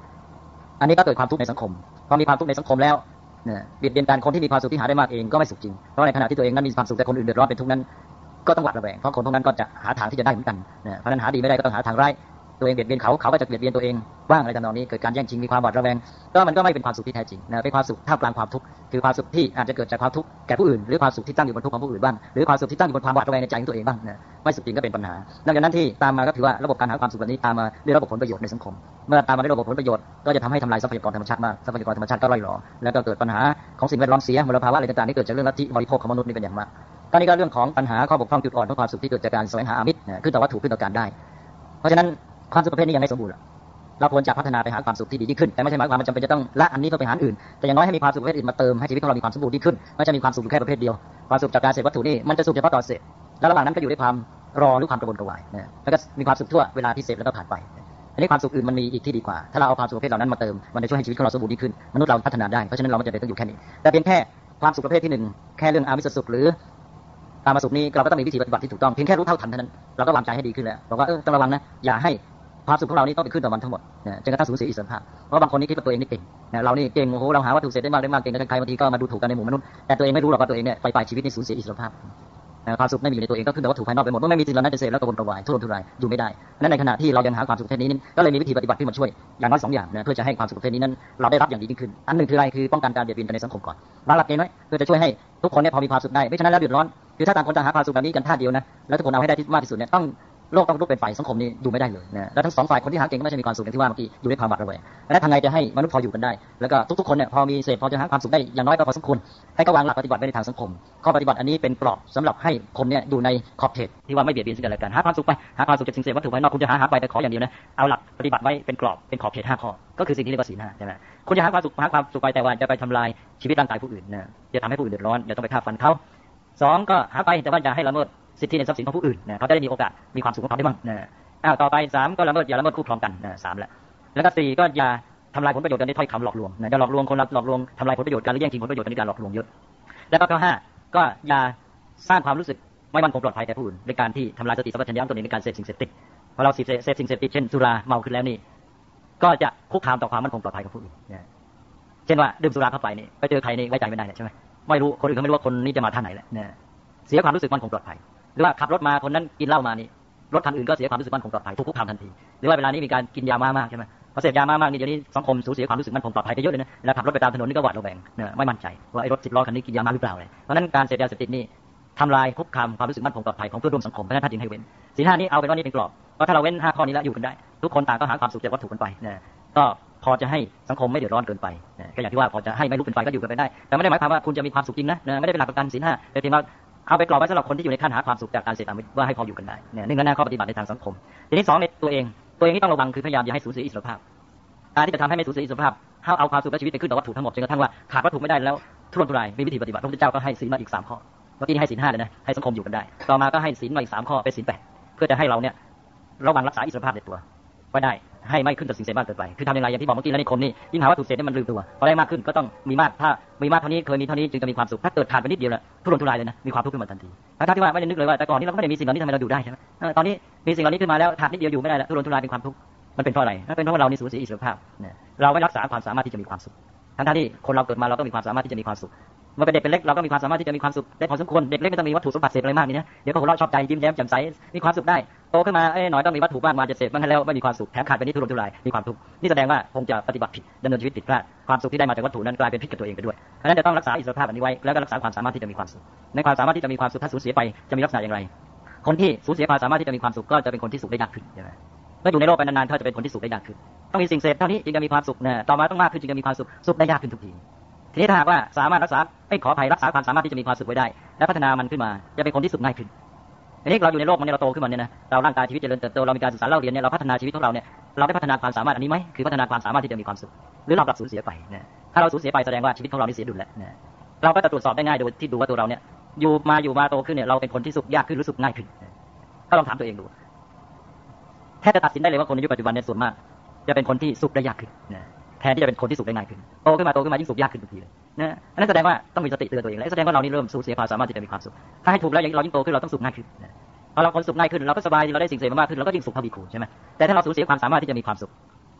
อันนี้ก็เกิดความทุกข์ในสังคมพอมีความทุกข์ในสังคมแล้วเบียดเบียนกันคนที่มีความสุขที่หาได้มากเองก็ไม่สุขจริงเพราะในขณะที่ตัวเองนั้นมีความสุขแต่คนอื่นเดือดร้อนเป็นทุกข์นั้น ก็ต้องหวาดระแวงเพราะคนพวกนั้นก็จะหาทางที่จะได้เหมือนกันเพราะนั้นหาดีไม่ได้ก็ต้องหาทางร้ายตัวเองเบียดเบียนเขาเขาก็จะเบียดเบียนตัวเองบ้างอะไรทำนองนี้เกิดการแย่งชิงมีความหวาดระแวงก็มันก็ไม่เป็นความสุขที่แท้จริงนะเป็นความสุขท่ามกลางความทุกข์คือความสุขที่อาจจะเกิดจากความทุกข์แก่ผู้อื่นหรือความสุขที่ตั้งอยู่บนทุกข์ของผู้อื่นบ้างหรือความสุขที่ตั้งอยู่บนความหวาดระแวงในใจของตัวเองบ้างนะไม่สุขจริงก็เป็นปัญหานอกจากนั้นที่ตามมาก็ถือว่าระบบการหาความสุขแบบนี้ตามมาด้วยระบบผลประโยชน์ในสังคม เมื่อตามมาด้วยระบบผลประโยชน์ก็จะทำให้ทำลายทรัพยากรธรรมชาติมากทรัพยากรธรรมชาติก็ร่อยหรอแล้วก็เกิดปัญหาของสิ่งแวดล้อมเสียมลภาวะอะไรต่างๆที่เกิดจากเรื่องลัทธิบริโภคของมนุษย์นี่เป็นอย่างมาก ก็นี่ก็เรื่องของปัญหาข้อบกพร่องจุดอ่อนของความสุขที่เกิดจากการแสวงหาอามิตรขึ้นต่อวัตถุขึ้นต่อการได้ เพราะฉะนั้นความสุขประเภทนี้ยังไม่สมบูรณ์เราควรจะพัฒนาไปหาความสุขที่ดียิ่งขึ้น แต่ไม่ใช่หมายความมันจำเป็นจะต้องละอันนี้เพื่อไปหาอื่น แต่อย่างน้อยให้มีความสุขประเภทอื่นมาเติมให้ชีวิตของเรามีความสมบูรณ์ยิ่ขึ้น ไม่ใช่มีความสุขแค่ประเภทเดียว ความสุขจากการเสพวัตถุนี่มันจะสุขเฉพาะตอนเสพ แล้วระหว่างนั้นก็อยู่ในความรอหรือความกระวนกระวายนะแล้วก็มีความสุขทั่วเวลาที่เสพแล้วก็ผ่านไป อันนี้ความสุขอื่นมันมีอีกที่ดีกว่า ถ้าเราเอาความสุขประเภทเหล่านั้นมาเติม มันจะช่วยให้ชีวิตของเราสมบูรณ์ยิ่งขึ้น มนุษย์เราพัฒนาได้ เพราะฉะนั้นเราไม่จำเป็นต้องอยู่แค่นี้ แต่เพียงแค่ความสุขประเภทที่หนึ่งแค่เรื่องอามิสสุขหรือ ตามมาสุขนี้เราก็ต้องมีวิธีปฏิบัติที่ถูกต้องเพียงแค่รู้เท่าทันเท่านั้นเราก็วางใจให้ดีขึ้นแล้วบอกว่าเออต้องระวังนะอย่าให้ความสุขของเรานี่ต้องไปขึ้นต่อมันทั้งหมดนะจนกระทั่งสูญเสียอิสรภาพเพราะบางคนนี่คิดว่าตัวเองนี่เก่งนะเรานี่เก่งโอ้โหเราหาวัตถุเสพได้มากได้มากเก่งกันใครบางทีก็มาดูถูกกันในหมู่มนุษย์แต่ตัวเองไม่รู้หรอกว่าตัวเองเนี่ยไปปลายชีวิตนี่สูญเสียอิสรภาพความสุขไม่มีอยู่ในตัวเองก็ขึ้นแต่วัตถุภายนอกไปหมดเมื่อไม่มีสิ่งเหล่านั้นจะเสพแล้วก็วนกระวายทุรนทุรายอยู่ไม่ได้นั้นในขณะที่เรายังหาความสุขประเภทนี้นั้นก็เลยมีวิธีปฏิบัติที่มาช่วยอย่างน้อยสองอย่างนะเพื่อจะให้ความสุขประเภทนี้นั้นเราได้รับอย่างดียิ่งขึ้น อันหนึ่งคืออะไรคือป้องกันการเบียดเบียนกันในสังคมก่อนวางหลักเกณฑ์ไว้เพื่อจะช่วยให้ทุกคนเนี่ยพอมีความสุขได้ไม่ฉะนั้นแล้วเดือดร้อน คือถ้าต่างคนต่างหาความสุขแบบนี้กันท่าเดียวนะแล้วทุกคนเอาให้ได้ที่มากที่สุดเนี่ยต้องโลกต้องลุกเป็นไฟสังคมนี้อยู่ไม่ได้เลยนะแล้วทั้งสองฝ่ายคนที่หาเก่งก็ไม่ใช่มีความสุขอย่างที่ว่าเมื่อกี้อยู่ด้วยความหวาดระแวงแล้วทำไงจะให้มนุษย์พออยู่กันได้ แล้วก็ทุกๆคนเนี่ยพอมีเศษพอจะหาความสุขได้อย่างน้อยก็พอสมควรให้ก็วางหลักปฏิบัติไว้ในทางสังคม ข้อปฏิบัติอันนี้เป็นกรอบสำหรับให้คนเนี่ยอยู่ในขอบเขตที่ว่าไม่เบียดเบียนซึ่งกันและกันหาความสุขไปหาความสุขจากสิ่งเสพวัตถุภายนอกคุณจะหาหาไปแต่ขออย่างเดียวนะเอาหลักปฏิบัติไว้เป็นกรอบเป็นขอบเขตห้าข้อก็คือสิ่งที่เรียกว่าศีลห้าใช่ไหมคุณจะหาความสุขหาความสุขไปแต่ว่าจะไปทำลายชีวิตร่างกายผู้อื่นนะจะทำให้ผู้อื่นเดือดร้อนอย่าต้องไปฆ่าฟันเขา สองก็หาไปแต่ว่าอย่าให้ละเมิดสิทธิในทรัพย์สินของผู้อื่นนะเขาจะได้มีโอกาสมีความสุขของเขาได้บ้างนะอ้าวต่อไปสามก็ละเมิดอย่าละเมิดคู่ครองกันนะสามแล้วแล้วก็สี่ก็อย่าทำลายผลประโยชน์กันด้วยถ้อยคำหลอกลวงนะจะหลอกลวงคนหลอกลวงทำลายผลประโยชน์การหรือแย่งชิงผลประโยชน์กันด้วยการหลอกลวงเยอะ แล้วก็ข้อห้าก็อย่าสร้างความรู้สึกไม่มั่นคงปลอดภัยแก่ผู้อื่นในการที่ทำลายสติสัมปชัญญะตนเองในการเสพสิ่งเสพติดพอเราเสพเสพสิ่งเสพติดเช่นสุราเมาขึ้นแล้วนี่ก็จะคุกคามต่อความมั่นคงปลอดภัยของผู้อื่นเช่นว่าดื่มสุราเข้าไปนี่ไปเจอใครนี่ไว้ใจไม่ได้ใช่ไหม ไม่รู้คนอื่นเขาไม่รู้ว่าคนนี้จะมาท่าไหนแหละเนี่ยเสียความรู้สึกมั่นคงปลอดภัย หรือว่าขับรถมาคนนั้นกินเหล้ามานี่รถคันอื่นก็เสียความรู้สึกมั่นคงปลอดภัยถูกคุกคามทันที หรือว่าเวลานี้มีการกินยามามากใช่ไหมพอเสพยามามากนี่เดี๋ยวนี้สังคมสูญเสียความรู้สึกมั่นคงปลอดภัยไปเยอะเลยนะแล้วขับรถไปตามถนนนี่ก็หวาดระแวงเนี่ยไม่มั่นใจว่าไอ้รถสิบล้อคันนี้กินยามาหรือเปล่าเลยเพราะนั้นการเสพยาเสพติดนี่ทำลายคุกคามความรู้สึกมั่นคงปลอดภัยของเพื่อนร่วมสังคมเพราะนั้นท่านจึงให้เว้นสีห้านี้เอาเป็นว่านี่เป็นกรอบเพราะถ้าเราเว้นห้าข้อนี้แล้วอยู่กันได้ ทุกคนต่างก็หาความสุขจากวัตถุกันไปนะก็ พอจะให้สังคมไม่เดือดร้อนเกินไปก็อย่างที่ว่าพอจะให้ไม่ลุกเป็นไฟก็อยู่กันไปได้ แต่ไม่ได้หมายความว่าคุณจะมีความสุขจริงนะไม่ได้เป็นหลักประกันสีห้าแต่เพียงว่าเอาไปกรอบไว้สำหรับคนที่อยู่ในขั้นหาความสุขจากการเสพติดว่าให้พออยู่กันได้เนี่ยนึ่งนั้นข้อปฏิบัติในทางสังคมทีนี้สองในตัวเองตัวเองที่ต้องระวังคือพยายามอย่าให้สูญเสียอิสรภาพการที่จะทำให้ไม่สูญเสียอิสรภาพเอาเอาความสุขและชีวิตไปขึ้นกับวัตถุทั้งหมดจนกระทั่งว่าขาดวัตถุไม่ได้แล้วทุรนทุรายมีวิธีปฏิบัติพระพุทธเจ้าก็ให้ศีลมาอีกสามข้อเมื่อกี้ให้ศีลห้าเลยนะให้สังคมอยู่กันได้ ต่อมาก็ให้ศีลมาอีกสามข้อเป็นศีลแปดเพื่อจะให้เราเนี่ยระวังรักษาอิสรภาพในตัวไว้ได้ ให้ไม่ขึ้นกับสิ่งเสพมากเกินไป คือทำอย่างไรอย่างที่บอกเมื่อกี้แล้วในคนนี่ยิ่งหาวัตถุเสพนี่มันลืมตัวพอได้มากขึ้นก็ต้องมีมากถ้ามีมากเท่านี้เคยมีเท่านี้จึงจะมีความสุขถ้าเกิดขาดไปนิดเดียวละทุรนทุรายเลยนะมีความทุกข์ขึ้นมาทันทีทั้งที่ว่าไม่ได้นึกเลยว่าแต่ก่อนนี้เราไม่ได้มีสิ่งเหล่านี้ทำไมเราอยู่ได้ใช่ไหมตอนนี้มีสิ่งเหล่านี้ขึ้นมาแล้วขาดนิดเดียวอยู่ไม่ได้แล้วทุรนทุรายเป็นความทุกข์มันเป็นเพราะอะไรมันเป็นเพราะเรานี่สูญเสียอิสรภาพเราไม่รักษาความสามารถที่จะมีความสุขทั้งที่คนเราเกิดมาเราก็มีความสามารถที่จะมีความสุข เมื่อเป็นเด็กเป็นเล็กเราก็มีความสามารถที่จะมีความสุขได้พอสมควรเด็กเล็กไม่ต้องมีวัตถุสมบัติเสพอะไรมากนี่นะเดี๋ยวก็หัวเราะชอบใจยิ้มแย้มแจ่มใสมีความสุขได้โตขึ้นมาเอ้หน่อยต้องมีวัตถุบ้านมาจะเสพมันแล้วไม่มีความสุขแถมขาดไปนี่ทุรนทุรายมีความทุกข์นี่แสดงว่าคงจะปฏิบัติผิดดำเนินชีวิตผิดพลาดความสุขที่ได้มาจากวัตถุนั้นกลายเป็นพิษกับตัวเองไปด้วยเพราะนั้นจะต้องรักษาอิสรภาพอันนี้ไว้แล้วก็รักษาความสามารถที่จะมีความสุขในความสามารถที่จะมีความสุขถ้าสูญเสียไปจะมีลักษณะอย่างไร คนที่สูญเสียความสามารถที่จะมีความสุขก็จะเป็นคนที่สุขได้ยากขึ้นใช่ไหมเมื่ออยู่ในโลกไปนานๆเขาจะเป็นคนที่สุขได้ยากขึ้นต้องมีสิ่งเสพเท่านี้จึงจะมีความสุขเนี่ยต่อมาต้องมากขึ้นจึงจะมีความสุขสุขได้ยากขึ้นทุกที ทีนี้ถ้าหากว่าสามารถรักษาไม่ขอภัยรักษาความสามารถที่จะมีความสุขไว้ได้ และพัฒนามันขึ้นมาจะเป็นคนที่สุขง่ายขึ้นทีนี้เราอยู่ในโลกมันเนี่ยเราโตขึ้นมาเนี่ยนะเราร่างกายชีวิตเจริญเติบโตเรามีการศึกษาเล่าเรียนเนี่ยเราพัฒนาชีวิตของเราเนี่ยเราได้พัฒนาความสามารถอันนี้ไหมคือพัฒนาความสามารถที่จะมีความสุขหรือเรากลับสูญเสียไปเนี่ยถ้าเราสูญเสียไปแสดงว่าชีวิตของเรานี่เสียดุลแล้วเนี่ยเราก็จะตรวจสอบได้ง่ายโดยที่ดูว่าตัวเราเนี่ยอยู่มาอยู่มาโตขึ้นเนี่ยเราเป็นคนที่สุขยากขึ้นหรือสุขง่ายขึ้นก็ลองถามตัวเองดูแทบจะตัดสินได้เลยว่าคนในยุคปัจจุบันเนี่ยส่วนมาก จะเป็นคนที่สุขได้ยากขึ้น แทนที่จะเป็นคนที่สุขได้ง่ายขึ้นโตขึ้นมาโตขึ้นมายิ่งสุขยากขึ้นทุกทีเลยนะอันั่นแสดงว่าต้องมีสติเตือนตัวเองและแสดงว่าเรานี่เริ่มสูญเสียความสามารถที่จะมีความสุขถ้าให้ถูกแล้วอย่างเรายิ่งโตขึ้นเราต้องสุขง่ายขึ้นพอเราคนสุขง่ายขึ้นเราก็สบายเราได้สิ่งเสพมากขึ้นเราก็ยิ่งสุขทวีคูณใช่ไหมแต่ถ้าเราสูญเสียความสามารถที่จะมีความสุข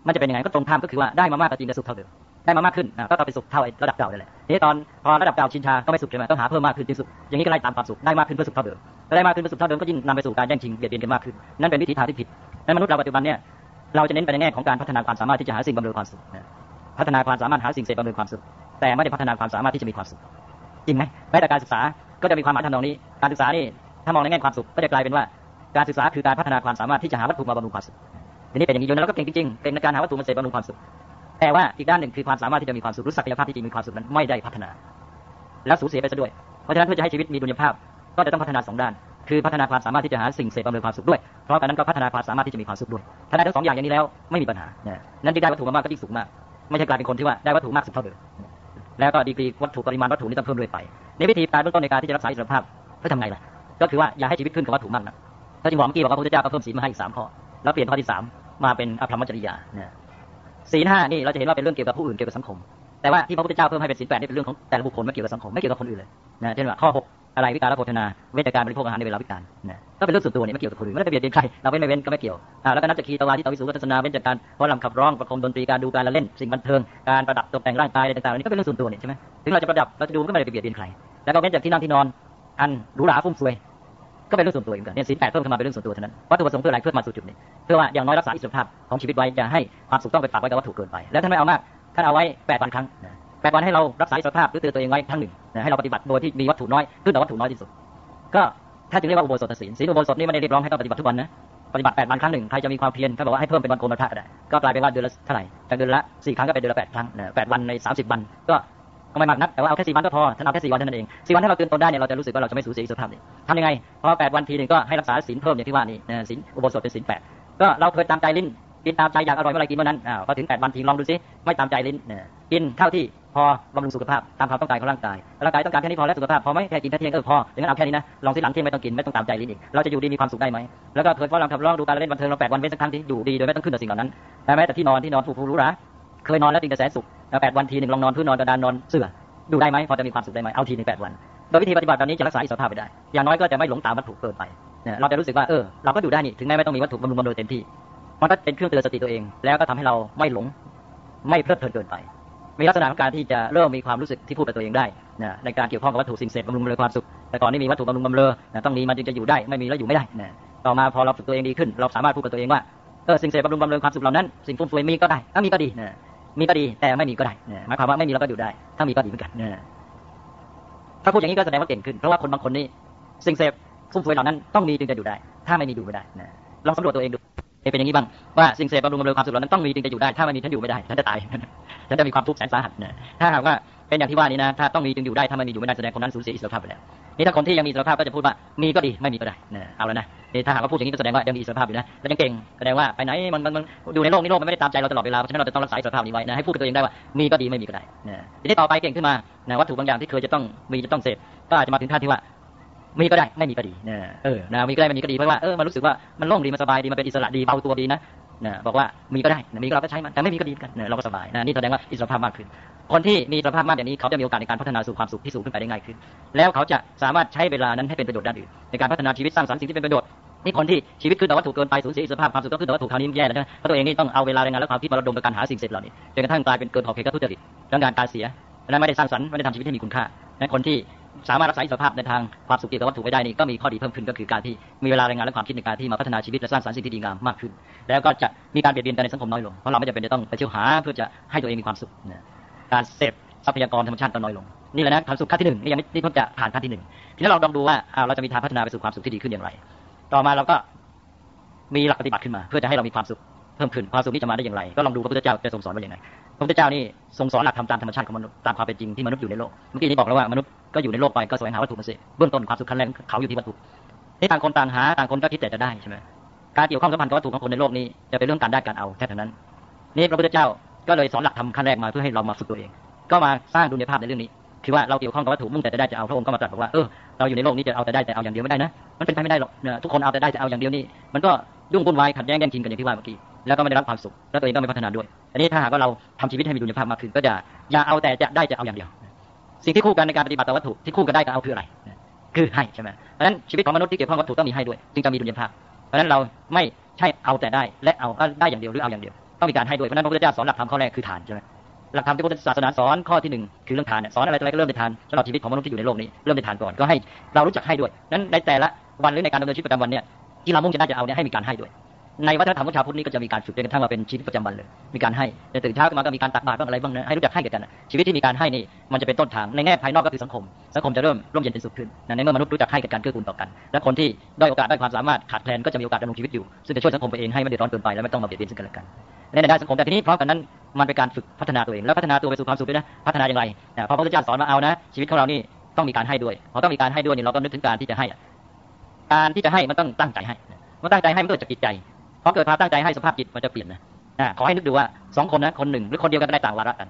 มันจะเป็นยังไงก็ตรงข้ามก็คือว่าได้มามากก็จริงแต่สุขเท่าเดิมได้มามากขึ้นก็ต้องไปสุขเท่าระดับเก่าเลยแหละทีนี้ตอนพอระดับเก่าชินชาก็ไม่สุขใช่ไหมต้องหาเพิ่มมากขึ้นจึงสุขอย่างนี้ก็ไล่ตามความสุขได้มากขึ้นเพื่อสุขเท่าเดิมได้มากขึ้นเพื่อสุขเท่าเดิมก็ยิ่งนำไปสู่การแย่งชิงเบียดเบียนกันมากขึ้นนั่นเป็นวิธีทางที่ผิดในมนุษย์เราปัจจุบันเนี่ย เราจะเน้นไปในแง่ของการพัฒนาความสามารถที่จะหาสิ่งบำรุงความสุขพัฒนาความสามารถหาสิ่งเสพบำรุงความสุข แต่ไม่ได้พัฒนาความสามารถที่จะมีความสุขจริงไหมแม้แต่การศึกษาก็จะมีความหมายทำนองนี้ การศึกษานี่ถ้ามองในแง่ความสุขก็จะกลายเป็นว่า การศึกษาคือการพัฒนาความสามารถที่จะหาวัตถุมาบำรุงความสุขทีนี้เป็นอย่างนี้อยู่แล้วก็เก่งจริงๆเป็นในการหาวัตถุมาเสพบำรุงความสุขแต่ว่าอีกด้านหนึ่งคือความสามารถที่จะมีความสุขรู้ศักยภาพที่จะมีความสุขนั้นไม่ได้พัฒนา แล้วสูญเสียไปซะด้วยเพราะฉะนั้นเพื่อจะให้ชีวิตมีดุลยภาพก็จะต้องพัฒนาสองด้าน คือพัฒนาความสามารถที่จะหาสิ่งเสพบำเรุงความสุขด้วย เพราะฉะนั้นก็พัฒนาความสามารถที่จะมีความสุขด้วย ถ้าได้ทั้งสองอย่างอย่างนี้แล้วไม่มีปัญหานั้นที่ได้วัตถุมากก็ยิ่งสุขมาก ไม่ใช่กลายเป็นคนที่ว่าได้วัตถุมากสุดเท่าเดิม แล้วก็ดีกรีวัตถุปริมาณวัตถุนี่ต้องเพิ่มเรื่อยไป ในวิธีการเบื้องต้นในการที่จะรักษาอิสรภาพก็ทำไงล่ะ ก็คือว่าอย่าให้ชีวิตขึ้นกับวัตถุมากนะถ้าจึงบอกเมื่อกี้บอกว่าพระพุทธเจ้าก็เพิ่มศีลมาให้อีกสามข้อ แล้วเปลี่ยนข้อที่สามมาเป็นอภรรมจริยาศีลห้านี่เราจะเห็นว่าเป็นเรื่องเกี่ยวกับผู้อื่นเกี่ยวกับสังคมแต่ว่าที่พระพุทธเจ้าเพิ่มให้เป็นศีลแปดนี่เป็นเรื่องของแต่ละบุคคลไม่เกี่ยวกับสังคมไม่เกี่ยวกับคนอื่นเลยนะเช่นว่าข้อหก อะไรวิการโภชนา เว้นจาการบริโภคอาหารในเวลาวิการนะก็เป็นเรื่องส่วนตัวเนี่ยไม่เกี่ยวกับคนอื่นไม่ได้ไปเบียดเบียนใครเราไม่ไม่เว้นก็ไม่เกี่ยวอ่าแล้วก็นับจากคีตวาที่ตวิสุทัศนาเว้นจากการพราะลำขับร้องประคมดนตรีการดูการละเล่นสิ่งบันเทิงการประดับตกแต่งร่างกายอะไรต่างๆนี่ก็เป็นเรื่องส่วนตัวเนี่ยใช่ไหมถึงเราจะประดับเราจะดูก็ไม่ได้ไปเบียดเบียนใครแล้วก็เว้นจากที่นั่งที่นอนอันหรูหราฟุ่มเฟือยก็เป็นเรื่องส่วนตัวเหมือนกันเนี่ยศีลแปดเพิ่มขึ้นมาเป็นเรื่องส่วนตัวเท่านั้นวัตถุประสงค์เพื่ออะไรเพื่อมาสู่จุดนี้เพื่อว่าอย่างน้อยรักษาอิสรภาพของชีวิตไว้อย่าให้ความสุขต้องไปฝากไว้กับวัตถุเกินไป แล้วท่านไม่เอามากท่านเอาไว้แปดวันครั้ง แปดวันให้เรารักษาสภาพหรือเตือนตัวเองไว้ครั้งหนึ่งให้เราปฏิบัติโดยที่มีวัตถุน้อยขึ้นแต่วัตถุน้อยที่สุด ก็ถ้าจึงเรียกว่าอุโบสถศีลศีลอุโบสถนี่ไม่ได้เรียกร้องให้ต้องปฏิบัติทุกวันนะปฏิบัติแปดวันครั้งหนึ่งใครจะมีความเพียรถ้าบอกว่าให้เพิ่มเป็นวันโกนวันพระก็ได้ก็กลายเป็นว่าเดือนละเท่าไหร่จากเดือนละสี่ครั้งก็เป็นเดือนละแปดครั้งแปดวันในสามสิบวันก็ก็ไม่มากนักแต่ว่าเอาแค่สี่วันก็พอท่านเอาแค่สี่วันเท่านั้นเองสี่วันถ้าเราเตือนตนได้เนี่ยเราจะรู้สึกว่าเราจะไม่สูญเสียอิสภาพนี่ทำยังไงพอแปดวันทีหนึ่งก็ให้รักษาศีลเพิ่มอย่างที่ว่านี่ศีลอุโบสถเป็นศีลแปดก็เราเคยตามใจลิ้นกินตามใจอยากอร่อยเมื่อไรกินเมื่อนั้นอ้าวพอถึงแปดวันทีลองดูซิไม่ตามใจลิ้นกินเท่าที่ พอบำรุงสุขภาพตามความต้องการของร่างกาย ร่างกายต้องการแค่นี้พอแล้วสุขภาพพอไหมแค่กินแค่เที่ยงเออพออย่างนั้นเอาแค่นี้นะลองสิหลังเที่ยงไม่ต้องกินไม่ต้องตามใจลิ้นอีกเราจะอยู่ดีมีความสุขได้ไหมแล้วก็เคยพอลองทำลองดูการเล่นบันเทิงเราแปดวันเว้นสักครั้งที่อยู่ดีโดยไม่ต้องขึ้นกับสิ่งเหล่านั้นแม้แต่ที่นอนที่นอนผูกๆรู้ราเคยนอนแล้วติงแต่แสสุขแปดวันทีหนึ่งลองนอนพื้นนอนกระดานนอนเสื่อดูได้ไหมพอจะมีความสุขได้ไหมเอาทีหนึ่งแปดวันโดยวิธีปฏิบัติแบบนี้จะรักษาอิสรภาพไปได้ อย่างน้อยก็จะไม่หลงตามวัตถุเกินไปเราจะรู้สึกว่าเออเราก็อยู่ได้นี่ถึงแม้ไม่ต้องมีวัตถุบำรุงบำรุงเต็มที่มันก็เป็นเครื่องเตือนสติตัวเอง แล้วก็ทำให้เราไม่หลงไม่เพลิดเพลินเกินไป มีลักษณะของการที่จะเริ่มมีความรู้สึกที่พูดกับตัวเองได้นะในการเกี่ยวข้องกับวัตถุสิ่งเสพบำรุงบำรุงความสุข แต่ก่อนนี้มีวัตถุบำรุงบำเรุงนะต้องมีมันจึงจะอยู่ได้ไม่มีแล้วอยู่ไม่ได้นะต่อมาพอเราฝึกตัวเองดีขึ้น เราสามารถพูดกับตัวเองว่าเออสิ่งเสพบำรุงบำเรุงความสุขเหล่านั้นสิ่งฟุ่มเฟือยมีก็ได้ถ้ามีก็ดีนะมีก็ดีแต่ไม่มีก็ได้หมายความว่าไม่มีเราก็อยู่ได้ ถ้ามีก็ดีเหมือนกันถ้าพูดอย่างนี้ก็แสดงว่าเก่งขึ้นเพราะว่าคนบางคนนี่สิ่งเสพฟุ่มเฟือยเหล่านั้นต้องมีจึงจะอยู่ได้ ถ้าไม่มีอยู่ไม่ได้นะลองสำรวจตัวเองดูเป็นอย่างนี้บ้างว่าสิ่งเสพบำรุงบำรุงความสุขเหล่านั้นต้องมีจึงจะอยู่ได้ถ้าไม่มีฉันอยู่ไม่ได้ฉันจะตาย ฉันจะมีความทุกข์แสนสาหัสนะถ้าหากว่าเป็นอย่างที่ว่านี้นะ ถ้าต้องมีจึงอยู่ได้ถ้าไม่มีอยู่ไม่ได้แสดงคนนั้นสูญเสียอิสรภาพไปแล้วนี่ถ้าคนที่ยังมีอิสรภาพก็จะพูดว่ามีก็ดีไม่มีก็ได้นะเอาแล้วนะนี่ถ้าหากว่าพูดอย่างนี้ก็แสดงว่ายังมีอิสรภาพอยู่นะแล้วยังเก่งแสดงว่าไปไหนมันมันอยู่ในโลกนี้โลกมันไม่ได้ตามใจเราตลอดเวลาเพราะฉะนั้นเราจะต้องรักษาอิสรภาพนี้ไว้นะให้พูดกับตัวเองได้ว่ามีก็ดีไม่มีก็ได้นะทีนี้ต่อไปเก่งขึ้นมานะวัตถุบางอย่างที่เคยจะต้องมีจะต้องเสพก็อาจจะมาถึงท่านที่ว่ามีก็ได้ไม่มีก็ดีนะเออนะมีก็ได้ไม่มีก็ดีเพราะว่าเออมันรู้สึกว่ามันโล่งดีมันสบายดีมันเป็นอิสระดีเบาตัวดีนะ นะบอกว่ามีก็ได้มีก็เราก็ใช้มันแต่ไม่มีก็ดีกันนะเราก็สบายนะนี่แสดงว่าอิสรภาพมากขึ้น คนที่มีอิสรภาพมากอย่างนี้เขาจะมีโอกาสในการพัฒนาสู่ความสุขที่สูงขึ้นไปได้ง่ายขึ้น แล้วเขาจะสามารถใช้เวลานั้นให้เป็นประโยชน์ด้านอื่นในการพัฒนาชีวิตสร้างสรรค์สิ่งที่เป็นประโยชน์นี่คนที่ชีวิตขึ้นแต่วัตถุเกินไปสูญเสียอิสรภาพความสุขก็ขึ้นแต่วัตถุคราวนี้แย่แล้วนะเพราะตัวเองนี่ต้องเอาเวลาแรงงานและความคิดมาระดมกับการหาสิ่งเสพเหล่านี้จนกระทั่งกลายเป็นเกินขอบเขตกับทุจริตและงานการเสียและไม่ได้สร้างสรรค์ไม่ได้ทำชีวิตให้มีคุณค่านั้นคนที่ สามารถรักษาอิสรภาพในทางความสุขเกี่ยวกับวัตถุไว้ได้นี่ก็มีข้อดีเพิ่มขึ้นก็คือการที่มีเวลาแรงงานและความคิดในการที่มาพัฒนาชีวิตและสร้างสรรค์สิ่งที่ดีงามมากขึ้น แล้วก็จะมีการเบียดเบียนกันในสังคมน้อยลงเพราะเราไม่จำเป็นจะต้องไปเที่ยวหาเพื่อจะให้ตัวเองมีความสุขการเสพทรัพยากรธรรมชาติก็น้อยลงนี่แหละนะความสุขขั้นที่หนึ่งนี่ยังไม่นี่เพิ่งจะผ่านขั้นที่หนึ่งทีนี้เราลองดูว่าเราจะมีทางพัฒนาไปสู่ความสุขที่ดีขึ้นอย่างไร ต่อมาเราก็มีหลักปฏิบัติขึ้นมา เพื่อจะให้เรามีความสุข พิ่มขึ้นความสุขนี้จะมาได้อย่างไร ก็ลองดูพระพุทธเจ้าจะทรงสอนว่าอย่างไรพระพุทธเจ้านี่ทรงสอนหลักธรรมตามธรรมชาติของมนุษย์ตามความเป็นจริงที่มนุษย์อยู่ในโลกเมื่อกี้นี้บอกแล้วว่ามนุษย์ก็อยู่ในโลกไปก็แสวงหาวัตถุมาสิเบื้องต้นความสุขขั้นแรกเขาอยู่ที่วัตถุที่ต่างคนต่างหาต่างคนก็คิดแต่จะได้ใช่ไหมการเกี่ยวข้องสัมพันธ์กับวัตถุของคนในโลกนี้จะเป็นเรื่องการได้การเอาแค่เท่านั้น นี่พระพุทธเจ้าก็เลยสอนหลักธรรมขั้นแรกมาเพื่อให้เรามาฝึกตัวเอง ก็มาสร้างดุลยภาพในเรื่องนี้คือว่าเราเกี่ยวข้องกับวัตถุมุ่งแต่จะได้จะเอาพระองค์ก็มาตรัสบอกว่าเออเราอยู่ในโลกนี้จะเอาแต่ได้แต่เอาอย่างเดียวไม่ได้นะมันเป็นไปไม่ได้หรอกทุกคนเอาแต่ได้แต่เอาอย่างเดียวนี่มันก็ยุ่งวุ่นวายขัดแย้งแย่งชิงกันอย่างที่ว่าเมื่อกี้ แล้วก็ไม่ได้รับความสุข แล้วตัวเองก็ไม่พัฒนาด้วย อันนี้ถ้าหากว่าเราทำชีวิตให้มีดุลยภาพมากขึ้น ก็จะอย่าเอาแต่จะได้จะเอาอย่างเดียว สิ่งที่คู่กันในการปฏิบัติต่อวัตถุที่คู่กันได้ก็เอาคืออะไร คือให้ใช่ไหมเพราะฉะนั้นชีวิตของมนุษย์ที่เกี่ยวข้องวัตถุต้องมีให้ด้วย จึงจะมีดุลยภาพ เพราะฉะนั้นเราไม่ใช่เอาแต่ได้และเอาได้อย่างเดียวหรือเอาอย่างเดียวต้องมีการให้ด้วย เพราะนั้นพระพุทธเจ้าสอนหลักธรรมข้อแรกคือทานใช่ไหมหลักธรรมที่พุทธศาสนาสอนข้อที่หนึ่งคือเรื่องทานเนี่ยสอนอะไรอะไรก็เริ่มในทานสำหรับชีวิตของมนุษย์ที่อยู่ในโลกนี้เริ่มในทานก่อนก็ให้เรารู้จักให้ด้วยนั้นในแต่ละวันหรือในการดำเนินชีวิตประจำวันเนี่ยที่เรามุ่งจะได้จะเอาเนี่ยให้มีการให้ด้วย ในวัฒนธรรมของชาวพุทธนี่ก็จะมีการฝึกจนกระทั่งมาเป็นชีวิตประจำวันเลย มีการให้ในตื่นเช้าขึ้นมาก็มีการตักบาตรบ้างอะไรบ้างนะให้รู้จักให้กัน ชีวิตที่มีการให้นี่มันจะเป็นต้นทางในแง่ภายนอกก็คือสังคม สังคมจะเริ่มร่มเย็นเป็นสุขขึ้นในเมื่อมนุษย์รู้จักให้กันเกื้อกูลต่อกัน และคนที่ได้โอกาสได้ความสามารถขาดแคลนก็จะมีโอกาสดำรงชีวิตอยู่ ซึ่งจะช่วยสังคมไปเองให้ไม่เดือดร้อนเกินไปและไม่ต้องมาเบียดเบียนซึ่งกันและกันในด้านสังคมแต่ทีนี้พร้อมกันนั้นมันเป็นการฝึกพัฒนาตัวเองแล้วพัฒนาตัวไปสู่ความสุขด้วยนะพัฒนาอย่างไรพอพระพุทธเจ้าสอนมาเอานะชีวิตของเรานี่ต้องมีการให้ด้วยพอต้องมีการให้ด้วยนี่เราก็นึกถึงการที่จะให้ การที่จะให้มันต้องตั้งใจให้มื่อตั้งใจให้มันเกิดจากจิตใจ พอเกิดความตั้งใจให้สภาพจิตมันจะเปลี่ยนนะขอให้นึกดูว่าสองคนนะคนหนึ่งหรือคนเดียวกันก็ได้ต่างวาระกัน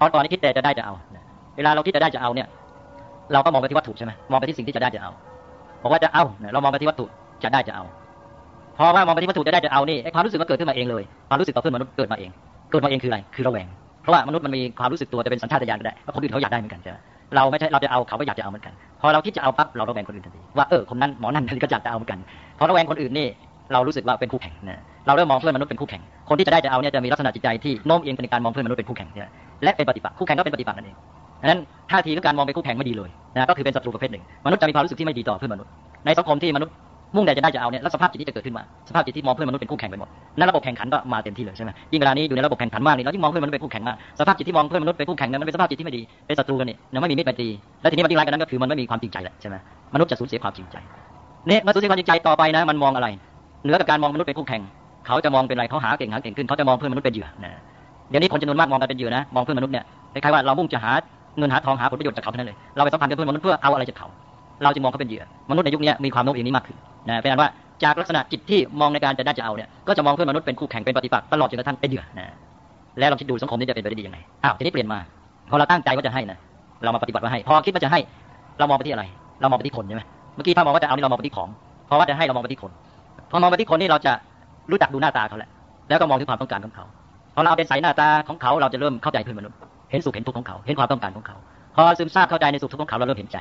ตอนตอนนี้คิดแต่จะได้จะเอา เวลาเราคิดจะได้จะเอาเนี่ย เราก็มองไปที่วัตถุใช่ไหมมองไปที่สิ่งที่จะได้จะเอาบอกว่าจะเอาเรามองไปที่วัตถุจะได้จะเอา พอว่ามองไปที่วัตถุจะได้จะเอานี่ความรู้สึกก็เกิดขึ้นมาเองเลยความรู้สึกต่อเพื่อนมนุษย์เกิดมาเอง เกิดมาเองคืออะไรคือระแวงเพราะว่ามนุษย์มันมีความรู้สึกตัวจะเป็นสัญชาตญาณก็ได้ว่าคนอื่นเขาอยากได้เหมือนกันใช่ไหมเราไม่ใช่เราจะเอาเขาก็อยากจะเอาเหมือนกัน พอเราคิดจะเอาปั๊บเราระแวงคนอื่นทันทีว่าเออคนนั้นหมอนั่นก็อยากจะเอาเหมือนกันพอระแวงคนอื่นนี่ เรารู้สึกว่าเป็นคู่แข่งนะเราเริ่มมองเพื่อนมนุษย์เป็นคู่แข่ง คนที่จะได้จะเอาเนี่ยจะมีลักษณะจิตใจที่โน้มเอียงในการมองเพื่อนมนุษย์เป็นคู่แข่งเนี่ยและเป็นปฏิปักษ์คู่แข่งก็เป็นปฏิปักษ์นั่นเองดังนั้นท่าทีของการมองเป็นคู่แข่งไม่ดีเลยนะก็คือเป็นศัตรูประเภทหนึ่ง มนุษย์จะมีความรู้สึกที่ไม่ดีต่อเพื่อนมนุษย์ในสังคมที่มนุษย์มุ่งแต่จะได้จะเอาเนี่ยแล้วสภาพจิตที่จะเกิดขึ้นมาสภาพจิตที่มองเพื่อนมนุษย์เป็นคู่แข่งไปหมดนั่นระบบแข่งขันก็มาเต็มที่เลยใช่ไหมยิ่งเวลานี้อยู่ในระบบแข่งขันมากนี่เรายิ่งมองเพื่อนมนุษย์เป็นคู่แข่งมากสภาพจิตที่มองเพื่อนมนุษย์เป็นคู่แข่งนี่ยมันเป็นสภาพจิตที่ไม่ดีเป็นศัตรูกันนี่ยไม่มีมิตรไมตรีแล้วทีนี้มันยิ่งร้ายกันนั้นก็คือมันไม่มีความจริงใจแหละใช่ไหมมนุษย์จะสูญเสียความจริงใจเนี่ยมื่อสูญเสียความจริงใจต่อไปนะมันมองอะไร เหนือกับการมองมนุษย์เป็นคู่แข่ง เขาจะมองเป็นอะไรเขาหาเก่งหาเก่งขึ้นเขาจะมองเพื่อนมนุษย์เป็นเหยื่อนะเดี๋ยวนี้คนจำนวนมากมองกันเป็นเหยื่อนะมองเพื่อนมนุษย์เนี่ยคล้ายๆว่าเรามุ่งจะหาเงินหาทองหาผลประโยชน์จากเขาเท่านั้นเลยเราไปสัมพันธ์กับเพื่อนมนุษย์เพื่อเอาอะไรจากเขา เราจะมองเขาเป็นเหยื่อมนุษย์ในยุคนี้มีความโน้มเอียงนี้มากขึ้นนะเป็นอันว่าจากลักษณะจิตที่มองในการจะได้จะเอาเนี่ยก็จะมองเพื่อนมนุษย์เป็นคู่แข่งเป็นปฏิปักษ์ตลอดจนกระทั่งเป็นเหยื่อนะแล้วเราคิดดูสังคมนี้จะเป็นไปได้ดียังไงอ้าวทีนี้เปลี่ยนมาพอเราตั้งใจว่าจะให้นะเรามาปฏิบัติว่าให้ พอคิดว่าจะให้ เรามองไปที่อะไร เรามองไปที่คนใช่ไหมเมื่อกี้พระมองว่าจะเอานี่เรามองไปที่ของ เพราะว่าจะให้เรามองไปที่คน พอมองไปที่คนนี่เราจะรู้จักดูหน้าตาเขาแหละแล้วก็มองถึงความต้องการของเขาพอเราเป็นสายหน้าตาของเขาเราจะเริ่มเข้าใจเพื่อนมนุษย์เห็นสุขเห็นทุกข์ของเขาเห็นความต้องการของเขาพอซึมซาบเข้าใจในสุขทุกข์ของเขาเราเริ่มเห็นใจ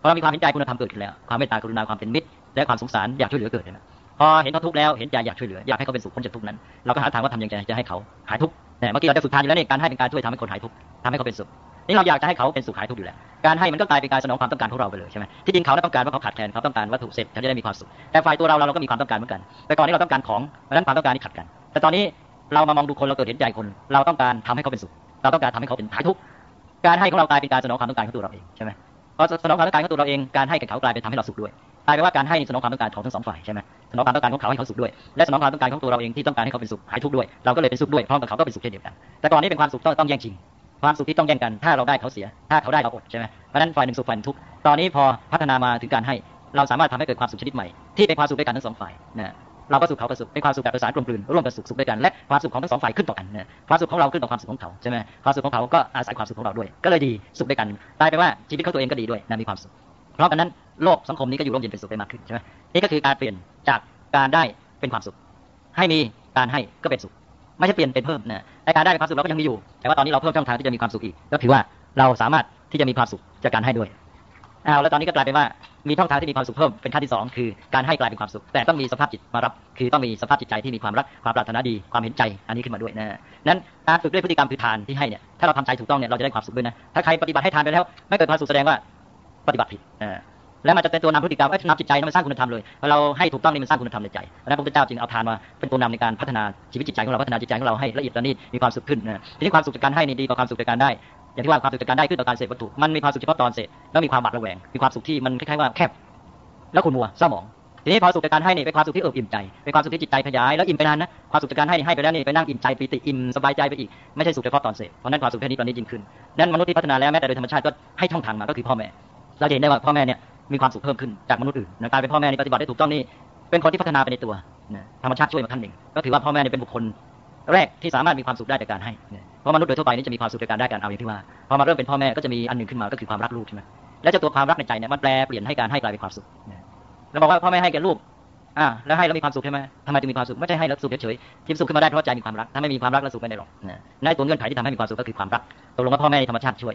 พอเรามีความเห็นใจคุณธรรมเกิดขึ้นแล้ว ความเมตตากรุณาความเป็นมิตรและความสงสารอยากช่วยเหลือเกิดนะพอเห็นเขาทุกข์แล้วเห็นใจอยากช่วยเหลืออยากให้เขาเป็นสุขพ้นจากทุกข์นั้นเราก็หาทางว่าทำยังไงจะให้เขาหายทุกข์เนี่ยเมื่อกี้เราจะฝึกทานอยู่แล้วเนี่ยการให้เป็นการช่วยทำให้คนหายทุกข์ทำให้เขาเป็นสุข นี่เราอยากจะให้เขาเป็นสุขหายทุกข์อยู่แล้วการให้มันก็กลายเป็นการสนองความต้องการของเราไปเลยใช่ไหมที่จริงเขาต้องการว่าเขาขาดแคลนเขาต้องการวัตถุเสร็จเขาจะได้มีความสุขแต่ฝ่ายตัวเราเราก็มีความต้องการเหมือนกัน แต่ก่อนนี้เราต้องการของเพราะฉะนั้นความต้องการนี้ขัดกัน แต่ตอนนี้เรามามองดูคนเราเกิดเห็นใจคน เราต้องการทำให้เขาเป็นสุข เราต้องการทำให้เขาเป็นหายทุกข์การให้ของเรากลายเป็นการสนองความต้องการของตัวเราเองใช่ไหมพอสนองความต้องการของตัวเราเองการให้กับเขากลายเป็นทำให้เราสุขด้วยกลายเป็นว่าการให้สนองความต้องการของทั้งสองฝ่ายใช่ไหมสนองความต้องการของเขาให้เขาสุขด้วย และสนองความต้องการของตัวเราเองที่ต้องการให้เขาเป็นสุขหายทุกข์ด้วย เราก็เลยเป็นสุขด้วยพร้อมกับเขาก็เป็นสุขเช่นเดียวกัน แต่ก่อนนี้เป็นความสุขต้องต้องแย่งชิง ความสุขที่ต้องแย่งกัน ถ้าเราได้เขาเสีย ถ้าเขาได้เราอดใช่ไหมเพราะนั้นฝ่ายหนึ่งสุขฝ่ายหนึ่งทุกตอนนี้พอพัฒนามาถึงการให้ เราสามารถทำให้เกิดความสุขชนิดใหม่ ที่เป็นความสุขด้วยกันทั้งสองฝ่ายนะเราก็สุขเขาก็สุขเป็นความสุขแบบประสานกลมกลืนร่วมกันสุขสุขด้วยกันและความสุขของทั้งสองฝ่ายขึ้นต่อกันนะความสุขของเราขึ้นต่อความสุขของเขาใช่ไหมความสุขของเขาก็อาศัยความสุขของเราด้วย ก็เลยดีสุขด้วยกันกลายเป็นว่าชีวิตเของตัวเองก็ดีด้วยนะมีความสุขเพราะฉะนั้นโลกสังคมนี้ก็อยู่ร่มเย็นเป็นสุขได้มากขึ้นใช่ไหมนี่ก็คือการเปลี่ยนจากการได้เป็นความสุข ให้มีการให้ก็เป็นสุข ไม่ใช่เปลี่ยนเป็นเพิ่มนะ แต่การได้เป็นความสุขเราก็ยังมีอยู่ แต่ว่าตอนนี้เราเพิ่มช่องทางที่จะมีความสุขอีก ก็ถือว่าเราสามารถที่จะมีความสุขจากการให้ด้วยเอาแล้วตอนนี้ก็กลายเป็นว่ามีช่องทางที่มีความสุขเพิ่มเป็นขั้นที่สองคือการให้กลายเป็นความสุข แต่ต้องมีสภาพจิตมารับ คือต้องมีสภาพจิตใจที่มีความรักความปรารถนาดีความเห็นใจอันนี้ขึ้นมาด้วยนะนั้นการฝึกด้วยพฤติกรรมคือทานที่ให้เนี่ยถ้าเราทำใจถูกต้องเนี่ยเราจะได้ความสุขด้วยนะถ้าใครปฏิบัติให้ทานไปแล้ว ไม่เกิดความสุขแสดงว่าปฏิบัติผิด แล้วมันจะเป็นตัวนำพฤติกรรมไอ้นำจิตใจนั้นมันสร้างคุณธรรมเลยเราให้ถูกต้องนี่มันสร้างคุณธรรมในใจเพราะนั้นพระพุทธเจ้าจึงเอาทานมาเป็นตัวนำในการพัฒนาชีวิตจิตใจของเราพัฒนาจิตใจของเราให้ละเอียดประณีตมีความสุขขึ้นนะทีนี้ความสุขจากการให้นี่ดีกว่าความสุขจากการได้อย่างที่ว่าความสุขจากการได้ขึ้นต่อการเสพวัตถุมันมีความสุขเฉพาะตอนเสพแล้วมีความบาดระแวงมีความสุขที่มันคล้ายๆว่าแคบแล้วคุณมัวเศร้าหมองทีนี้พอสุขจากการให้นี่เป็นความสุขที่เอิบอิ่มใจเป็นความสุขที่จิตใจขยายแล้วอิ่มไปนานนะความสุขจากการให้ให้ไปแล้วนี่ไปนั่งอิ่มใจปีติอิ่มสบายใจไปอีกไม่ใช่สุขเฉพาะตอนเสพเพราะนั้นความสุขแค่นี้ตอนนี้ยิ่งขึ้นนั้นมนุษย์ที่พัฒนาแล้วแม้แต่โดยธรรมชาติก็ให้ช่องทางมาก็คือพ่อแม่ เราเห็นได้ว่าพ่อแม่เนี่ย มีความสุขเพิ่มขึ้นจากมนุษย์อื่นกายเป็นพ่อแม่นี่ปฏิบัติได้ถูกต้องนี่เป็นคนที่พัฒนาไปในตัวธรรมชาติช่วยมาขั้นหนึ่งก็ถือว่าพ่อแม่นี่เป็นบุคคลแรกที่สามารถมีความสุขได้จากการให้ เพราะมนุษย์โดยทั่วไปนี่จะมีความสุขจากการได้การเอาอย่างที่ว่า พอมาเริ่มเป็นพ่อแม่ก็จะมีอันหนึ่งขึ้นมาก็คือความรักลูกใช่ไหมแล้วจะตัวความรักในใจเนี่ยมันแปลเปลี่ยนให้การให้กลายเป็นความสุขแล้วบอกว่าพ่อแม่ให้แก่ลูก อ่า แล้วให้แล้วมีความสุขใช่ไหมทำไมจึงมีความสุข ไม่ใช่ให้แล้วสุขเฉยๆที่สุขขึ้นมาได้เพราะใจมีความรัก ถ้าไม่มีความรักแล้วสุขไม่ได้หรอกในตัวเงื่อนไขที่ทำให้มีความสุขก็คือความรัก ตกลงว่าพ่อแม่ธรรมชาติช่วย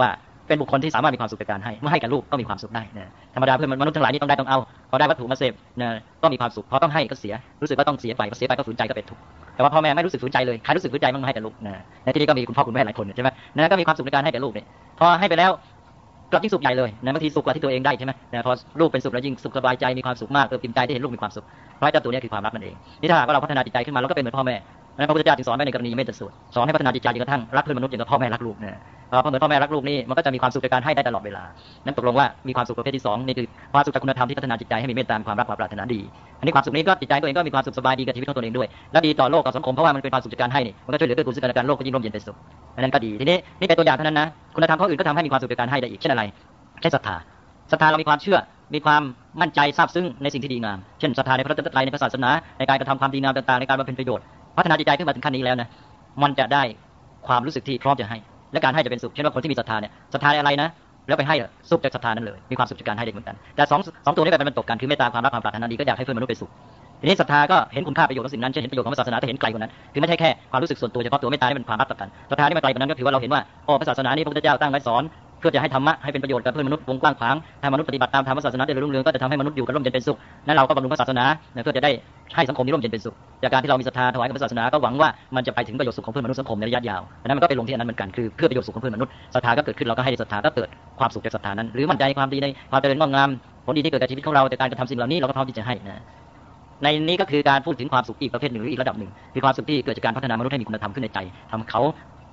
ว่า เป็นบุคคลที่สามารถมีความสุขจากการให้เมื่อให้กับลูกก็มีความสุขได้นะธรรมดาเพื่อนมนุษย์ทั้งหลายนี่ต้องได้ต้องเอาพอได้วัตถุมาเสพนะก็มีความสุขพอต้องให้ก็เสียรู้สึกว่าต้องเสียไปพอเสียไปก็ฝืนใจก็เป็นทุกข์แต่ว่าพ่อแม่ไม่รู้สึกฝืนใจเลยใครรู้สึกฝืนใจมันให้แต่ลูกนะในที่นี้ก็มีคุณพ่อคุณแม่หลายคนใช่ไหมนะก็มีความสุขในการให้แก่ลูกเนี่ยพอให้ไปแล้วกลับยิ่งสุขใหญ่เลยนะบางทีสุขกว่าที่ตัวเองได้ใช่ไหมนะพอลูกเป็นสุขแล้วยิ่งสุขสบายใจมีความสุขมากเติมอิ่มใจที่เห็นลูกมีความสุขเพราะเจ้าตัวนี้คือความรักนั่นเองนี่ถ้าหากว่าเราพัฒนาจิตใจขึ้นมาเราก็เป็นเหมือนพ่อแม่ นั้นพระพุทธเจ้าจึงสอนไว้ในกรณีเมตตาสูตรสอนให้พัฒนาจิตใจจนกระทั่งรักเพื่อนมนุษย์อย่างกับพ่อแม่รักลูกนะพอเหมือนพ่อแม่รักลูกนี่มันก็จะมีความสุขในกการให้ได้ตลอดเวลา นั้นตกลงว่ามีความสุขประเภทที่สองนี่คือความสุขจากคุณธรรมที่พัฒนาจิตใจให้มีเมตตาความรักความปรารถนาดี อันนี้ความสุขนี้ก็จิตใจตัวเองก็มีความสุขสบายดีกับชีวิตของตัวเองด้วย และดีต่อโลกกับสังคมเพราะว่ามันเป็นความสุขจากการให้นี่มันก็ช่วยเหลือเกื้อกูลซึ่งกันและกันโลกก็ยิ่งร่มเย็นเป็นสุขอันนั้นก็ดีทีนี้นี่เป็นตัวอย่างเท่านั้นนะคุณธรรมข้ออื่นก็ทำให้มีความสุขจากการให้ได้อีกเช่นอะไรเช่นศรัทธาศรัทธาเรามีความเชื่อมีความมั่นใจซาบซึ้งในสิ่งที่ดีงาม เช่นศรัทธาในพระตรัยในพระศาสนา ในการกระทำความดีงามต่างๆ ในการบำเพ็ญประโยชน์ พัฒนาจิตใจขึ้นมาถึงขั้นนี้แล้วนะมันจะได้ความรู้สึกที่พร้อมจะให้ และการให้จะเป็นสุขเช่นว่าคนที่มีศรัทธาเนี่ยศรัทธาอะไรนะแล้วไปให้สุขจากศรัทธานั้นเลย มีความสุขจากการให้เด็กเหมือนกัน แต่สองสองตัวนี้แบบมันตกกันคือเมตตาความรักความปรารถนาดีก็อยากให้เพื่อนมนุษย์เป็นสุขทีนี้ศรัทธาก็เห็นคุณค่าประโยชน์ของสิ่งนั้นเช่นเห็นประโยชน์ของศาสนาแต่เห็นไกลกว่านั้นคือไม่ใช่แค่ความรู้สึกส่วนตัวเฉพาะตัวเมตตานี่เป็นความรักต่อกันศรัทธาที่มันไกลกว่านั้นก็ถือว่าเราเห็นว่าโอ้ศาสนานี้พระพุทธเจ้าตั้งไว้สอน เพื่อจะให้ธรรมะให้เป็นประโยชน์กับเพื่อนมนุษย์วงกว้างขวางถ้ามนุษย์ปฏิบัติตามธรรมศาสนาเจริญรุ่งเรืองก็จะทำให้มนุษย์อยู่กันร่มเย็นเป็นสุขนั้นเราก็บำรุงพระศาสนาเพื่อจะได้ให้สังคมนี้ร่มเย็นเป็นสุขจากการที่เรามีศรัทธาถวายกับพระศาสนาก็หวังว่ามันจะไปถึงประโยชน์สุขของเพื่อนมนุษย์สังคมในระยะยาวนั้นมันก็ไปลงที่อันนั้นเหมือนกันคือเพื่อประโยชน์สุขของเพื่อนมนุษย์ศรัทธาก็เกิดขึ้นเราก็ให้ศรัทธาก็เกิดความสุขจากศรัทธานั้น หรือมั่นใจความดีในความเจริญงอกงามผลดีที่เกิดกับชีวิตของเราแต่การกระทำสิ่งเหล่านี้เราก็พร้อมที่จะให้นะในนี้ก็คือการพูดถึงความสุขอีกประเภทหนึ่งหรืออีกระดับหนึ่งคือความสุขที่เกิดจากการพัฒนามนุษย์ให้มีคุณธรรมขึ้นในใจทำเขา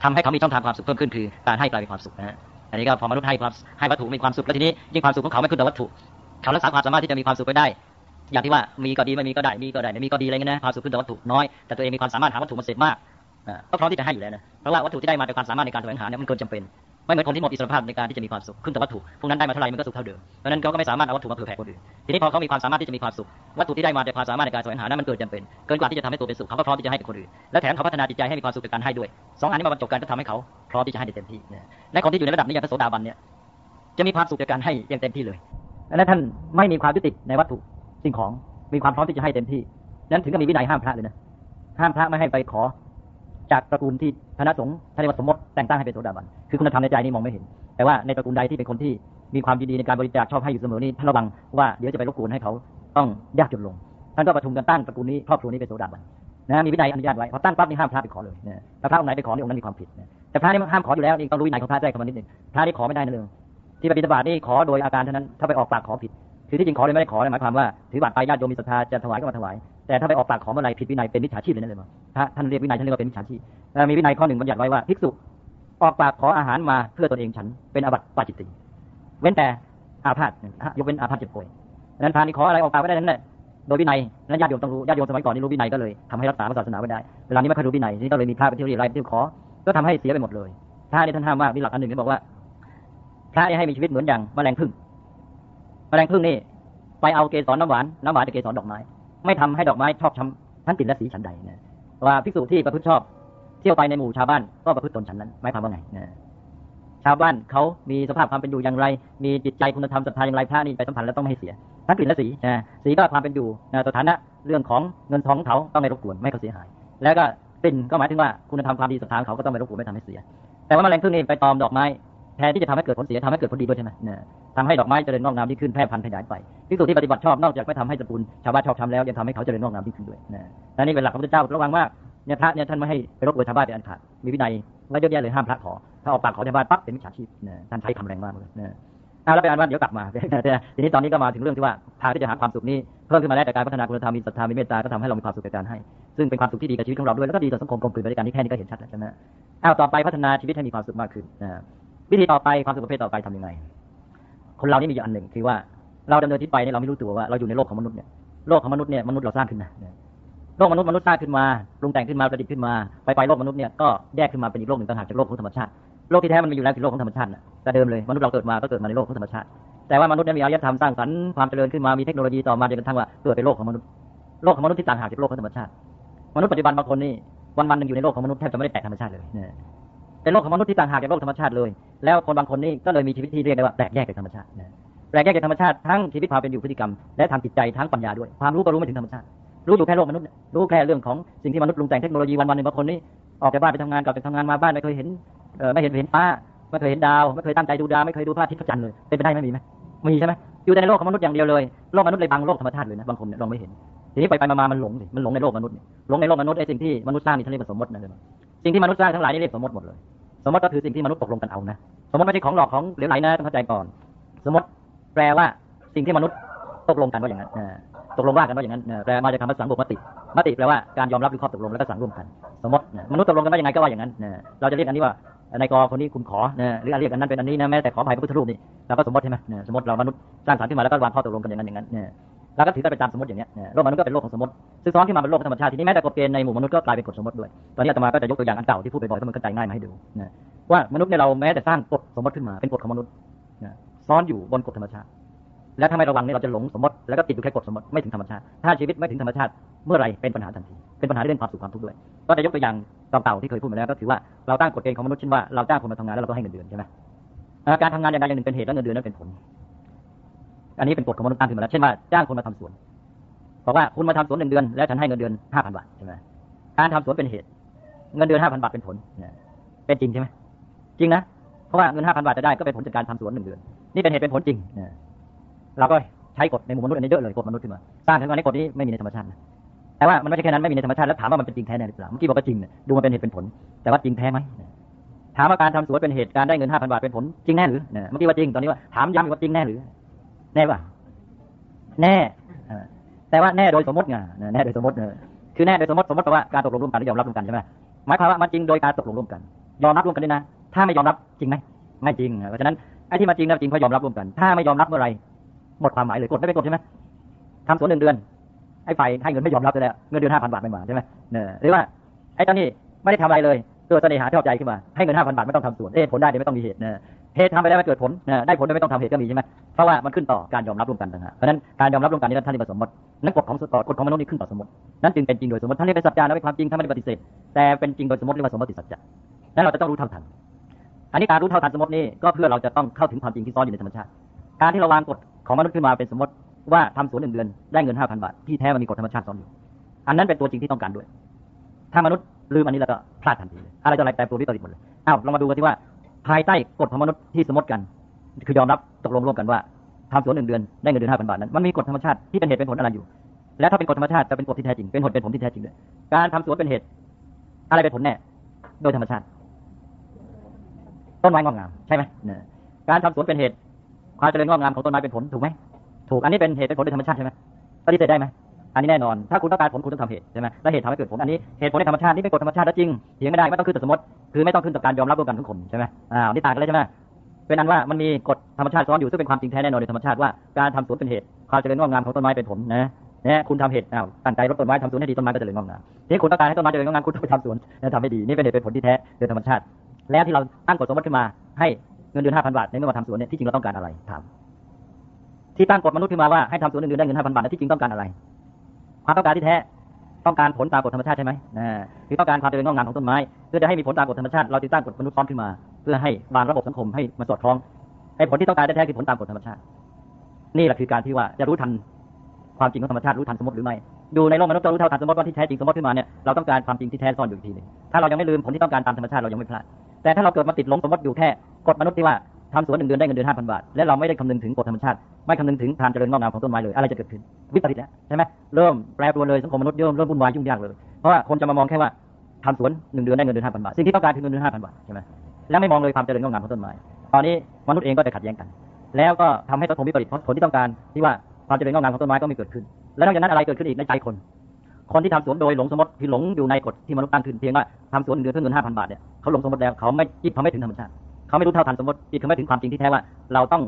ทำให้เขามีช่องทางความสุขเพิ่มขึ้นคือการให้กลายเป็นความสุขนะฮะ อันนี้ก็พอมนุษย์ให้ความให้วัตถุมีความสุขแล้วทีนี้ยิ่งความสุขของเขาไม่ขึ้นต่อวัตถุ เขารักษาความสามารถที่จะมีความสุขไปได้ อย่างที่ว่ามีก็ดีไม่มีก็ได้มีก็ได้ไม่มีก็ดีอะไรเงี้ยนะความสุขขึ้นต่อวัตถุน้อยแต่ตัวเองมีความสามารถหาวัตถุมาเสพมากก็พร้อมที่จะให้อยู่แล้วนะเพราะว่าวัตถุที่ได้มาเป็นความสามารถในการแสวงหาเนี่ยมันเกินจำเป็น ไม่เหมือนคนที่หมดอิสรภาพในการที่จะมีความสุขขึ้นแต่วัตถุพวกนั้นได้มาเท่าไหร่มันก็สุขเท่าเดิมเพราะนั้นเขาก็ไม่สามารถเอาวัตถุมาเผื่อแผ่คนอื่นทีนี้พอเขามีความสามารถที่จะมีความสุขวัตถุที่ได้มาจากความสามารถในการแสวงหานั้นมันเกินจำเป็นเกินกว่าที่จะทำให้ตัวเป็นสุขเขาก็พร้อมที่จะให้กับคนอื่นและแถมเขาพัฒนาจิตใจให้มีความสุขจากการให้ด้วยสองอันนี้มาบรรจบกันก็ทำให้เขาพร้อมที่จะให้เต็มที่และคนที่อยู่ในระดับนี้อย่างพระโสดาบันเนี่ยจะมีความสุขจากการให้อย่างเต็มที่เลยและท่านไม่มีความยึดติดในวัตถุสิ่งของมีความพร้อมที่จะให้เต็มที่นั้นถึงกับมีวินัยห้ามพระเลยนะห้ามพระไม่ให้ไปขอ จากตระกูลที่คณะสงฆ์ท่านเรียกว่าสมมติแต่งตั้งให้เป็นโสดาบัน คือคุณธรรมในใจนี่มองไม่เห็น แต่ว่าในตระกูลใดที่เป็นคนที่มีความยินดีในการบริจาคชอบให้อยู่เสมอนี่ท่านระวังว่าเดี๋ยวจะไปรบกวนให้เขาต้องยากจนลง ท่านก็ประชุมกันตั้งตระกูลนี้ครอบครัวนี้เป็นโสดาบันนะมีวินัยอนุญาตไว้พอตั้งปั๊บนี่ห้ามพระไปขอเลยนะถ้าพระองค์ไหนไปขอนี่องค์นั้นมีความผิดนะแต่พระนี่ห้ามขออยู่แล้วนี่ต้องรู้วินัยของพระแจ้งเขามานิดหนึ่งพระนี่ขอไม่ได้นะเลยที่ปบิบาตนี่ขอโดยอาการเท่านั้นถ้าไปออกปากขอผิด คือที่จริงขอเลยไม่ได้ขอหมายความว่าถือบาตรไปญาติโยมมีศรัทธาจะถวายก็มาถวาย แต่ถ้าไปออกปากขอเมื่อไรผิดวินัยเป็นมิจฉาชีพเลยนั่นเลยมั้งท่านเรียกวินัยท่านเรียกว่าเป็นมิจฉาชีพมีวินัยข้อหนึ่งบัญญัติไว้ว่าภิกษุออกปากขออาหารมาเพื่อตนเองฉันเป็นอาบัติปาจิตติเว้นแต่อาพาธยกเว้นอาพาธเจ็บป่วยนั้นพานนี่ขออะไรออกปากไม่ได้นั่นแหละโดยวินัยนั้นญาติโยมต้องรู้ญาติโยมสมัยก่อนนี่รู้วินัยก็เลยทำให้รักษาศาสนาไว้ได้เวลานี้ไม่ค่อยรู้วินัยนี่ก็เลยมีพระไปเที่เรียนไรไปเที่ขอ ก็ทำให้เสียไปหมดเลยพระนี่ท่านห้ามว่ามีหลักอันหนึ่งที่บอกว่าพระนี่ให้มีชีวิตเหมือนอย่างแมลงพึ่งแมลงพึ่งนี่ไปเอาเกสรน้ำหวานน้ำหวานจากเกสรดอกไม้ ไม่ทำให้ดอกไม้ชอบช้ำทั้งกลิ่นและสีฉันใดนะว่าภิกษุที่ประพฤติชอบ เที่ยวไปในหมู่ชาวบ้านก็ประพฤติตนฉันนั้นไม่ทำว่าไงนะชาวบ้านเขามีสภาพความเป็นอยู่อย่างไร มีจิตใจคุณธรรมศรัทธาอย่างไรพระนี่ไปสัมพันธ์แล้วต้องไม่ให้เสียทั้งกลิ่นและสีนะสีก็ความเป็นอยู่สถานะเรื่องของเงินทองเขาต้องไม่รบกวนไม่เขาเสียหาย แล้วก็กลิ่นก็หมายถึงว่าคุณธรรมความดีศรัทธาเขาก็ต้องไม่รบกวนไม่ทำให้เสีย แต่ว่าแมลงพึ่งนี่ไปตอมดอกไม้ แทนที่จะทำให้เกิดผลเสียทำให้เกิดผลดีด้วยใช่ไหมเนี่ยทำให้ดอกไม้เจริญงอกงามที่ขึ้นแพร่พันธุ์ขยายไปที่สุดที่ปฏิบัติชอบนอกจากไม่ทำให้ตระกูลชาวบ้านชอบทำแล้วยังทำให้เขาเจริญงอกงามที่ขึ้นด้วยนะนี่เป็นหลักของพระเจ้าระวังว่าเนี่ยพระเนี่ยท่านไม่ให้ไปรบกวนชาวบ้านเป็นอันขาดมีวินัยไว้เยอะแยะเลยห้ามพระขอถ้าออกปากขอชาวบ้านปั๊บเป็นมิจฉาชีพนะท่านใช้คำแรงมากเลยนะแล้วเป็นอันว่าเดี๋ยวกลับมาทีนี้ตอนนี้ก็มาถึงเรื่องที่ว่าทางที่จะหาความสุขนี้เพิ่มขึ้นมาได้จากการพัฒนาคุณธรรมมีศรัทธามีเมตตาก็ทำให้เรามีความสุขในการให้ ซึ่งเป็นความสุขที่ดีกับชีวิตของเราด้วยแล้วก็ดีต่อสังคมกลมกลืนไปด้วยกันนี่แค่นี้ก็เห็นชัดแล้วใช่ไหมเอาต่อไปพัฒนาชีวิตให้มีความสุขมากขึ้นนะ วิธีต่อไปความสุขประเภทต่อไปทำยังไง คนเรานี่มีอยู่อันหนึ่งคือว่าเราดำเนินที่ไปเนี่ยเราไม่รู้ตัวว่าเราอยู่ในโลกของมนุษย์เนี่ยโลกของมนุษย์เนี่ยมนุษย์เราสร้างขึ้นนะโลกมนุษย์มนุษย์สร้างขึ้นมาปรุงแต่งขึ้นมาประดิษฐ์ขึ้นมาไปไปโลกมนุษย์เนี่ยก็แยกขึ้นมาเป็นอีกโลกหนึ่งต่างหากจากโลกของธรรมชาติโลกที่แท้มันมีอยู่แล้วคือโลกของธรรมชาติแต่เดิมเลยมนุษย์เราเกิดมาก็เกิดมาในโลกของธรรมชาติ แต่ว่ามนุษย์เนี่ยมีอารยธรรมสร้างสรรค์ความเจริญขึ้นมามีเทคโนโลยีต่อมาจนกระทั่งว่าเกิดเป็นโลกของมนุษย์โลกของมนุษย์ที่ต่างหากจากโลกของธรรมชาติ มนุษย์ปัจจุบันบางคนนี่วันวันหนึ่งอยู่ในโลกของมนุษย์แทบจะไม่ได้แตกธรรมชาติเลย เป็นโลกของมนุษย์ที่ต่างหากจากโลกธรรมชาติเลย แล้วคนบางคนนี่ก็เลยมีชีวิตที่เรียกได้ว่าแปลกแยกจากธรรมชาติแปลกแยกจากธรรมชาติทั้งชีวิตความเป็นอยู่พฤติกรรมและทางจิตใจทั้งปัญญาด้วยความรู้ก็รู้ไม่ถึงธรรมชาติ รู้อยู่แค่โลกมนุษย์รู้แค่เรื่องของสิ่งที่มนุษย์ปรุงแต่งเทคโนโลยีวันวันหนึ่งบางคนนี่ออกจากบ้านไปทำงานกลับไปทำงานมาบ้านไม่เคยเห็นไม่เห็นเห็นฟ้าไม่เคยเห็นดาว ไม่เคยตั้งใจดูดาวไม่เคยดูพระอาทิตย์พระจันทร์เลยเป็นไปได้ไหมมีไหมมีใช่ไหมอยู่ในโลกของมนุษย์อย่างเดียวเลยโลกมนุษย์เลยบังโลกธรรมชาติเลยนะบางคนเนี่ยลองไม่เห็นทีนี้ไปไปมามันหลงมันหลงในโลกมนุษย์หลงในโลกมนุษย์ไอ้สิ่งที่มนุษย์สร้างนี่ท่านเรียกว่าสมมตินะเลยสิ่งที่มนุษย์สร้างทั้งหลายนี่เรียกสมมติหมดเลย สมมติก็คือสิ่งที่มนุษย์ตกลงกันเอานะสมมติไม่ใช่ของหลอกของเหลวไหลนะต้องเข้าใจก่อน สมมติแปลว่าสิ่งที่มนุษย์ตกลงกันว่าอย่างนั้นตกลงว่ากันว่าอย่างนั้นแปลมาจากคำว่าสังคมมติมติแปลว่าการยอมรับหรือข้อตกลงแล้วก็สังร่วมกัน สมมติมนุษย์ตกลงกันว่าย่างไงก็ว่าอย่างนั้นเราจะเรียกอันนี้ว่าในกคนนี้คุณขอหรือเรียกอันนั้นเป็นอันนี้นะแม้แต่ขอภัยพระพุทธรูปนี่เราก็สมมติใช่ไหมสมมติเรามนุษย์สร้างสรรค์ขึ้นมาแล้วก็วางข้อตกลงกันอย่างนั้นอย่างนั้น แล้วก็ถือกันไปตามสมมติอย่างนี้โลกมนุษย์ก็เป็นโลกของสมมติซึ่งซ้อนขึ้นมาเป็นโลกธรรมชาติทีนี้แม้แต่กฎเกณฑ์ในหมู่มนุษย์ก็กลายเป็นกฎสมมติด้วย ตอนนี้อาตมาก็จะยกตัวอย่างอันเก่าที่พูดบ่อยๆก็มันก็ใจง่ายมาให้ดูนะว่ามนุษย์เนี่ยเราแม้แต่สร้างกฎสมมติขึ้นมาเป็นกฎของมนุษย์ซ้อนอยู่บนกฎธรรมชาติ และถ้าไม่ระวังเนี่ยเราจะหลงสมมติแล้วก็ติดอยู่แค่กฎสมมติไม่ถึงธรรมชาติ ถ้าชีวิตไม่ถึงธรรมชาติเมื่อไรเป็นปัญหาทันที เป็นปัญหาที่เรื่องความสุขความทุกข์ด้วย ก็จะยกตัวอย่างเก่าๆที่เคยพูดมาแล้วก็ถือว่าเราตั้งกฎเกณฑ์ของมนุษย์เช่นว่าเราจ้างคนมาทำงานแล้วเราก็ให้เงินเดือนใช่ไหมการทำงานอย่างใดอย่างหนึ่งเป็นเหตุแล้วเงินเดือนนั้นเป็นผล อันนี้เป็นกฎของมนุษย์ตั้งขึ้นมาแล้วเช่นว่าจ้างคนมาทำสวนบอกว่าคุณมาทำสวนหนึ่งเดือน แล้วฉันให้เงินเดือนห้าพันบาทใช่ไหมการทำสวนเป็นเหตุ เงินเดือนห้าพันบาทเป็นผลเป็นจริงใช่ไหมจริงนะเพราะว่าเงินห้าพันบาทจะได้ก็เป็นผลจากการทำสวนหนึ่งเดือน นี่เป็นเหตุเป็นผลจริงเราก็ใช้กฎในหมู่มนุษย์อันนี้เยอะเลยกฎมนุษย์ขึ้นมาสร้างถึงวันนี้กฎนี้ไม่มีในธรรมชาตินะแต่ว่ามันไม่ใช่แค่นั้นไม่มีในธรรมชาติแล้วถามว่ามันเป็นจริงแท้แน่หรือเปล่าเมื่อกี้บอกว่าจริงดูมันเป็นเหตุเป็นผล แต่ว่าจริงแท้ไหมถามว่าการทำสวนเป็นเหตุการได้เงินห้าพันบาทเป็นผลจริงแน่หรือเมื่อกี้ว่าจริงตอนนี้ว่าถามย้ำว่าจริงแน่หรือ แน่ป่ะแน่ แต่ว่าแน่โดยสมมติไงแน่โดยสมมติคือแน่โดยสมมติสมมติแปลว่าการตกลงร่วมกันหรือยอมรับร่วมกันใช่ไหมหมายความว่ามันจริงโดยการตกลงร่วมกัน ยอมรับร่วมกันนี่นะ ถ้าไม่ยอมรับจริงไหมไม่จริงเพราะฉะนั้นไอ้ที่มาจริงนะจริงเพราะยอมรับร่วมกัน ถ้าไม่ยอมรับเมื่อไรหมดความหมายเลยกดไม่เป็นกดใช่ไหมทำสวนหนึ่งเดือนไอ้ไฟให้เงินไม่ยอมรับเลยเงินเดือนห้าพันบาทไม่มาใช่ไหมเนี่ยหรือว่าไอ้ตอนนี้ไม่ได้ทำอะไรเลยเกิดเสน่หาชอบใจขึ้นมาให้เงินห้าพันบาทไม่ต้องทำสวนเอ๊ผลได้โดยไม่ต้องมีเหตุเนี่ย เหตุทำไปแล้วมันเกิดผลได้ผลโดยไม่ต้องทำเหตุก็มีใช่ไหมเพราะว่ามันขึ้นต่อการยอมรับร่วมกันต่างหากเพราะนั้นการยอมรับร่วมกันนี่ท่านเรียกว่าสมมตินั้นกฎของสตอกฎของมนุษย์นี่ขึ้นต่อสมมตินั้นจึงเป็นจริงโดยสมมติท่านเรียกเป็นสัจจะและเป็นความจริงท่านไม่ได้ปฏิเสธแต่เป็นจริงโดยสมมติเรียกว่าสมมติสัจจะนั้นเราจะต้องรู้เท่าทันอันนี้การรู้เท่าทันสมมตินี่ก็เพื่อเราจะต้องเข้าถึงความจริงที่ซ่อนอยู่ในธรรมชาติ การที่เราวางกฎของมนุษย์ขึ้นมาเป็นสมมติว่าทำสวนหนึ่งเดือนได้เงินห้าพันบาทที่แท้มันมีกฎธรรมชาติซ่อนอยู่ อันนั้นเป็นตัวจริงที่ต้องการด้วย ถ้ามนุษย์ลืมอันนี้แล้วก็พลาดทันทีอะไรต่อะไรแปรปรวนวิตริตหมดเลยอ้าวเรามาดูกันที่ว่า ภายใต้กฎของมนุษย์ที่สมมติกัน คือยอมรับตกลงร่วมกันว่าทำสวนหนึ่งเดือนได้เงินเดือนห้าพันบาทนั้นมันมีกฎธรรมชาติที่เป็นเหตุเป็นผลอะไรอยู่ แล้วถ้าเป็นกฎธรรมชาติจะเป็นกฎที่แท้จริงเป็นผลเป็นผลที่แท้จริงด้วยการทำสวนเป็นเหตุ อะไรเป็นผลแน่ โดยธรรมชาติ ต้นไม้งอกงามใช่ไหมการทำสวนเป็นเหตุ ความเจริญงอกงามของต้นไม้เป็นผลถูกไหมถูกอันนี้เป็นเหตุเป็นผลโดยธรรมชาติใช่ไหมปฏิเสธได้ไหม อันนี้แน่นอน ถ้าคุณต้องการผลคุณต้องทำเหตุใช่ไหมแล้วเหตุทำให้เกิดผลอันนี้เหตุผลในธรรมชาตินี่เป็นกฎธรรมชาติแล้วจริงเถียงไม่ได้ไม่ต้องขึ้นต่สมมติคือไม่ต้องขึ้นต่อการยอมรับร่วมกันทุกคนใช่ไหมอ่านี่ต่างกันเลยใช่ไหมเป็นอันว่ามันมีกฎธรรมชาติซ้อนอยู่ซึ่งเป็นความจริงแท้แน่นอนในธรรมชาติว่าการทำสวนเป็นเหตุความเจริญงอกงามของต้นไม้เป็นผลนะนี่คุณทำเหตุอ้าวตั้งใจรดต้นไม้ทำสวนให้ดีต้นไม้ก็เจริญงอกงามที่คุณต้องการให้ต้นไม้เจริญงอกงามคุณต้องไปทำสวนทำให้ดีนี่เป็นเหตุเป็นผลที่แท้โดยธรรมชาติ แล้วที่เราตั้งกฎสมมติขึ้นมาให้เงินเดือนห้าพันบาทในเมื่อมาทำสวนเนี่ยที่จริงเราต้องการอะไรถามที่ตั้งกฎมนุษย์ขึ้นมาว่าให้ทำสวนหนึ่งเดือนได้เงินห้าพันบาทที่จริงต้องการอะไร ความต้องการที่แท้ต้องการผลตามกฎธรรมชาติใช่ไหมคือต้องการความเจริญงอกงามของต้นไม้ เพื่อจะให้มีผลตามกฎธรรมชาติ เราจึงตั้งกฎมนุษย์ซ้อนขึ้นมา เพื่อให้วางระบบสังคมให้มันสอดคล้องให้ผลที่ต้องการแท้คือผลตามกฎธรรมชาติ นี่แหละคือการที่ว่าจะรู้ทันความจริงของธรรมชาติรู้ทันสมมติหรือไม่ดูในโลกมนุษย์จะรู้เท่าทันสมมติว่าที่แท้จริงสมมติขึ้นมาเนี่ยเราต้องการความจริงที่แท้ซ่อนอยู่ทีนึงถ้าเรายังไม่ลืมผลที่ต้องการตามธรรมชาติเรายังไม่พลาดแต่ถ้าเราเกิดมาติดหลงสมมติอยู่แค่กฎมนุษย์ที่ว่า ทำสวนหนึ่งเดือนได้เงินเดือนห้าพันบาท และเราไม่ได้คำนึงถึงกฎธรรมชาติ ไม่คำนึงถึงการเจริญงอกงามของต้นไม้เลย อะไรจะเกิดขึ้น วิปริตแล้วใช่ไหมเริ่มแปรปรวนเลยสังคมมนุษย์เริ่มเริ่มวุ่นวายยุ่งยากเลย เพราะว่าคนจะมามองแค่ว่าทำสวนหนึ่งเดือนได้เงินเดือนห้าพันบาท สิ่งที่ต้องการคือเงินเดือนห้าพันบาทใช่ไหมแล้วไม่มองเลยความเจริญงอกงามของต้นไม้ ตอนนี้มนุษย์เองก็จะขัดแย้งกัน แล้วก็ทำให้สังคมวิปริตผลที่ต้องการที่ว่าความเจริญงอกงามของต้นไม้ก็ไม่เกิดขึ้น แล้วนอกจากนั้นอะไรเกิดขึ้นอีกในใจคน คนที่ทำสวนโดยหลงสมมติคือหลงอยู่ในกฎที่มนุษย์ตั้งขึ้นเพียงว่าทำสวนหนึ่งเดือนเพื่อเงินห้าพันบาทเนี่ยเขาหลงสมมติแล้วเขาไม่จิตเขาไม่ถึงธรรมชาติ เขาไม่รู้เท่าทันสมมติจิตเขาไม่ถึงความจริงที่แท้ว่า เราต้อง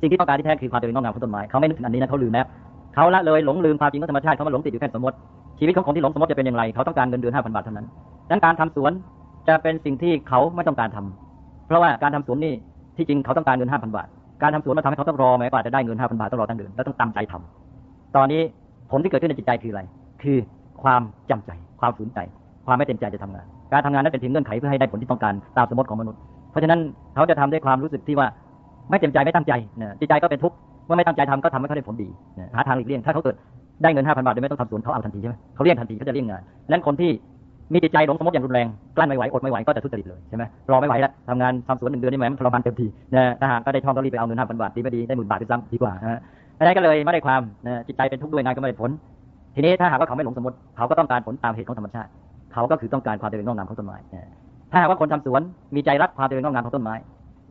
สิ่งที่ต้องการที่แท้คือความเจริญงอกงามของต้นไม้เขาไม่นึกถึงอันนี้นะเขาลืมแล้วเขาละเลยหลงลืมความจริงของธรรมชาติเขามาหลงติดอยู่แค่สมมติชีวิตของคนที่หลงสมมติจะเป็นอย่างไรเขาต้องการเงินเดือนห้าพันบาทเท่านั้นดังการทำสวนจะเป็นสิ่งที่เขาไม่ต้องการทำเพราะว่าการทำสวนนี่ที่จริงเขาต้องการเงินห้าพันบาท การทำสวนมาทำให้เขาต้องรอแม้กว่าจะได้เงินห้าพันบาทต้องรอตั้งเดือนแล้วต้องตามใจทำตอนนี้ผลที่เกิดขึ้นในจิตใจคืออะไร คือความจำใจ ความฝืนใจ ความไม่เต็มใจจะทำงาน การทำงานนั้นเป็นเพียงเงื่อนไขเพื่อให้ได้ผลที่ต้องการตามสมมติของมนุษย์ เพราะฉะนั้นเขาจะทำด้วยความรู้สึกที่ว่าไม่เต็มใจไม่ตั้งใจนะจิตใจก็เป็นทุกข์เมื่อไม่ตั้งใจทำก็ทำให้เขาได้ผลดีนะหาทางหลีกเลี่ยงถ้าเขาเกิดได้เงินห้าพันบาทโดยไม่ต้องทำสวนเขาเอาทันทีใช่ไหมเขาเลี่ยงทันทีเขาจะเลี่ยงงานนั้นคนที่มีจิตใจหลงสมมติอย่างรุนแรงกลั้นไม่ไหวอดไม่ไหวก็จะทุจริตเลยใช่ไหมรอไม่ไหวแล้วทำงานทำสวนหนึ่งเดือนนี่แหมมันทรมานเต็มทีนะถ้าหากก็ได้ท่องก็รีบไปเอาเงินห้าพันบาทดีไม่ดีได้หมื่นบาทซ้ำดีกว่านะอะไรก็เลยไม่ได้ความนะจิตใจเป็นทุกข์ด้วยงานก็ไม่ได้ผล ทีนี้ถ้าหากว่าเขาไม่หลงสมมติเขาก็ต้องการผลตามเหตุของธรรมชาติ เขาก็คือต้องการความเจริญงอกงามของต้นไม้ ถ้าว่าคนทำสวนมีใจรักความเจริญงอกงามของต้นไม้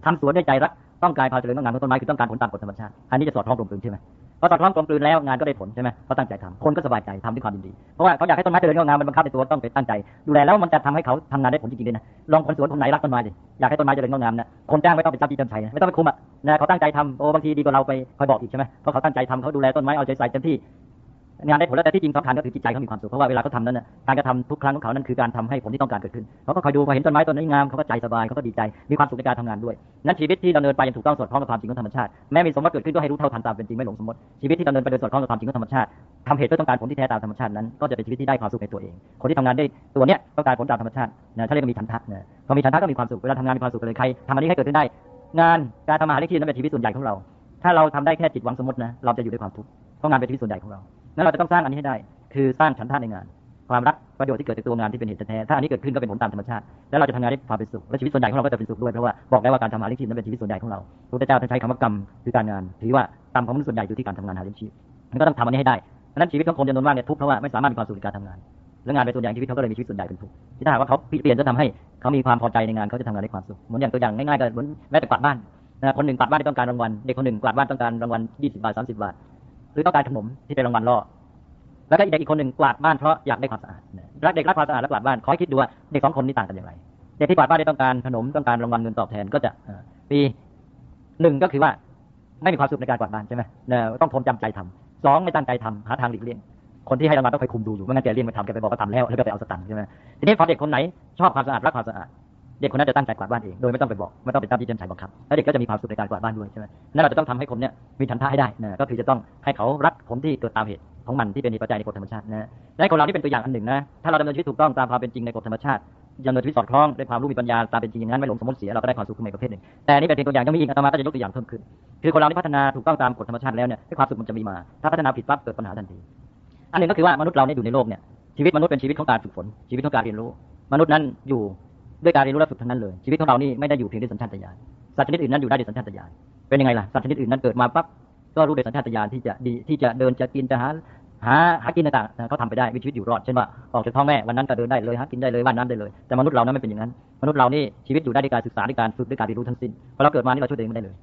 ทำสวนด้วยใจรักต้องการความเจริญงอกงามของต้นไม้คือต้องการผลตามกฎธรรมชาติอันนี้จะสอดคล้องกลมกลืนใช่ไหมพอสอดคล้องกลมกลืนแล้วงานก็ได้ผลใช่ไหมเขาตั้งใจทำคนก็สบายใจทำด้วยความยินดีเพราะว่าเขาอยากให้ต้นไม้เจริญงอกงามมันบังคับในตัวต้องไปตั้งใจ ดูแลแล้วมันจะทำให้เขาทำงานได้ผลจริงๆด้วยนะลองคนสวนคนไหนรักต้นไม้ดิอยากให้ต้นไม้เจริญงอกงามนะคนจ้างไม่ต้องไปจับจีจำชัยไม่ต้องไปคุมอะนะเขาตั้งใจทำโอ้บางทีดีกว่าเราไปคอยบอกอีกใช่ไหมเพราะเขาตั้งใจทำเขาดูแลต้นไม้เอาใจใส่เต็มที่ งานได้ผลแล้วแต่ที่จริงสำคัญก็คือจิตใจเขามีความสุขเพราะว่าเวลาเขาทำนั้นนะการกระทำทุกครั้งของเขานั้นคือการทำให้ผลที่ต้องการเกิดขึ้นเขาก็คอยดูพอเห็นต้นไม้ต้นนี้งามเขาก็ใจสบายเขาก็ดีใจมีความสุขในการทำงานด้วยนั้นชีวิตที่ดำเนินไปอย่างถูกต้องสอดคล้องกับความจริงของธรรมชาติแม้มีสมมติเกิดขึ้นก็ให้รู้เท่าทันตามเป็นจริงไม่หลงสมมติชีวิตที่ดำเนินไปโดยสอดคล้องกับความจริงของธรรมชาติทำเหตุเพื่อต้องการผลที่แท้ตามธรรมชาตินั้นก็จะเป็นชีวิตที่ได้ความสุขในตัวเอง คนที่ทำงานได้ตัวเนี้ยต้องการผลตามธรรมชาตินะถ้าเรียกมีฉันทะนะพอมีฉันทะก็มีความสุขเวลาทำงานมีความสุขเลยใครทำอันนี้ให้เกิดขึ้นได้ งานการทำอาหาเลี้ยงชีพนั้นเป็นชีวิตส่วนใหญ่ของเรา ถ้าเราทำได้แค่จิตหวังสมมตินะเราจะอยู่ด้วยความทุกข์เพราะงานเป็นชีวิตส่วนใหญ่ของเรา นั้นเราจะต้องสร้างอันนี้ให้ได้ คือสร้างฉันทะในงาน ความรักประโยชน์ที่เกิดจากตัวงานที่เป็นเหตุแท้ ถ้าอันนี้เกิดขึ้นก็เป็นผลตามธรรมชาติ แล้วเราจะทำงานได้ความเป็นสุข และชีวิตส่วนใหญ่ของเราก็จะเป็นสุขด้วย เพราะว่าบอกได้ว่าการทำงานเลี้ยงชีพนั้นเป็นชีวิตส่วนใหญ่ของเราพระเจ้าท่านใช้คำว่ากรรมคือการงาน ถือว่ากรรมของมนุษย์ส่วนใหญ่อยู่ที่การทำงานหาเลี้ยงชีพมันก็ต้องทำอันนี้ให้ได้ดังนั้นชีวิตของคนจำนวนมากเนี่ยทุกข์เพราะว่าไม่สามารถมีความสุขในการทำงาน แล้วงานเป็นส่วนใหญ่ชีวิตเขาก็เลยมีชีวิตส่วนใหญ่เป็นทุกข์ที่ถ้าหากว่าเขาเปลี่ยนจะทำให้เขามีความพอใจในงานเขาจะทำงานได้ความสุข เหมือนอย่างตัวอย่างง่ายๆก็เหมือนแม้แต่กวาดบ้านนะคนหนึ่งกวาดบ้านต้องการรางวัล เด็กคนหนึ่งกวาดบ้านต้องการรางวัลยี่สิบาทสามสิบบาท หรือต้องการขนมที่เป็นรางวัลล่อ แล้วก็อีกเด็กอีกคนหนึ่งกวาดบ้านเพราะอยากได้ความสะอาดรักเด็กรักความสะอาดและกวาดบ้านขอคิดดูว่าเด็กสองคนนี้ต่างกันอย่างไรเด็กที่กวาดบ้านได้ต้องการขนมต้องการรางวัลเงินตอบแทนก็จะเอ่อปีหนึ่งก็คือว่าไม่มีความสุขในการกวาดบ้านใช่ไหมต้องทนจำใจทำสองไม่ตั้งใจทำหาทางหลีกเลี่ยงคนที่ให้รางวัลต้องคอยคุมดูอยู่ไม่งั้นแกเลี่ยงไปทำแกไปบอกว่าทำแล้วแล้วก็ไปเอาสตังค์ใช่ไหมทีนี้พอเด็กคนไหนชอบความสะอาดรักความสะอาด เด็กคนนั้นจะตั้งใจกวาดบ้านเองโดยไม่ต้องไปบอกไม่ต้องไปตามที่เจนชัยบังคับแล้วเด็กก็จะมีความสุขในการกวาดบ้านด้วยใช่ไหมนั่นเราจะต้องทำให้คนเนี้ยมีฉันทะให้ได้นะก็คือจะต้องให้เขารักผลที่เกิดตามเหตุของมันที่เป็นปัจจัยในกฎธรรมชาตินะและคนเราที่เป็นตัวอย่างอันหนึ่งนะถ้าเราดำเนินชีวิตถูกต้องตามความเป็นจริงในกฎธรรมชาติดำเนินชีวิตสอดคล้องด้วยความรู้มีปัญญาตามเป็นจริงอย่างนั้นไม่หลงสมมติเสียเราก็ได้ความสุขขึ้นมาอีกประเภทหนึ่งแต่นี่เป็นเพียงตัวอย่างยังมีอีกอาตมาก็จะยกตัวอย่างเพิ่มขึ้น คือคนเราที่พัฒนาถูกต้องตามกฎธรรมชาติแล้วเนี่ยความสุขมันจะมีมา ถ้าพัฒนาผิดปั๊บเกิดปัญหาทันที อันหนึ่งก็คือว่ามนุษย์เราเนี่ยอยู่ในโลกเนี่ยชีวิตมนุษย์เป็นชีวิตของการฝึกฝนชีวิตของการเรียนรู้ มนุษย์นั้นอยู่ ด้วยการเรียนรู้และฝึกทั้งนั้นเลย ชีวิตของเรานี่ไม่ได้อยู่เพียงด้วยสัญชาตญาณสัตว์ชนิดอื่นนั้นอยู่ได้ด้วยสัญชาตญาณเป็นยังไงล่ะสัตว์ชนิดอื่นนั้นเกิดมาปั๊บก็รู้ด้วยสัญชาตญาณที่จะดีที่จะเดินจะกินจะหาหาหากินต่างๆเขาทำไปได้มีชีวิตอยู่รอดเช่นว่าออกจากท้องแม่วันนั้นก็เดินได้เลยหากินได้เลยว่ายน้ำได้เลย แต่มนุษย์เรานั้นไม่เป็นอย่างนั้น มนุษย์เรานี่ชีวิตอยู่ได้ด้วยการศึกษาด้วยการฝึกด้วยการเรียนรู้ทั้งสิ้นพอเราเกิดมานี่เราช่วยตัวเองไม่ได้เลย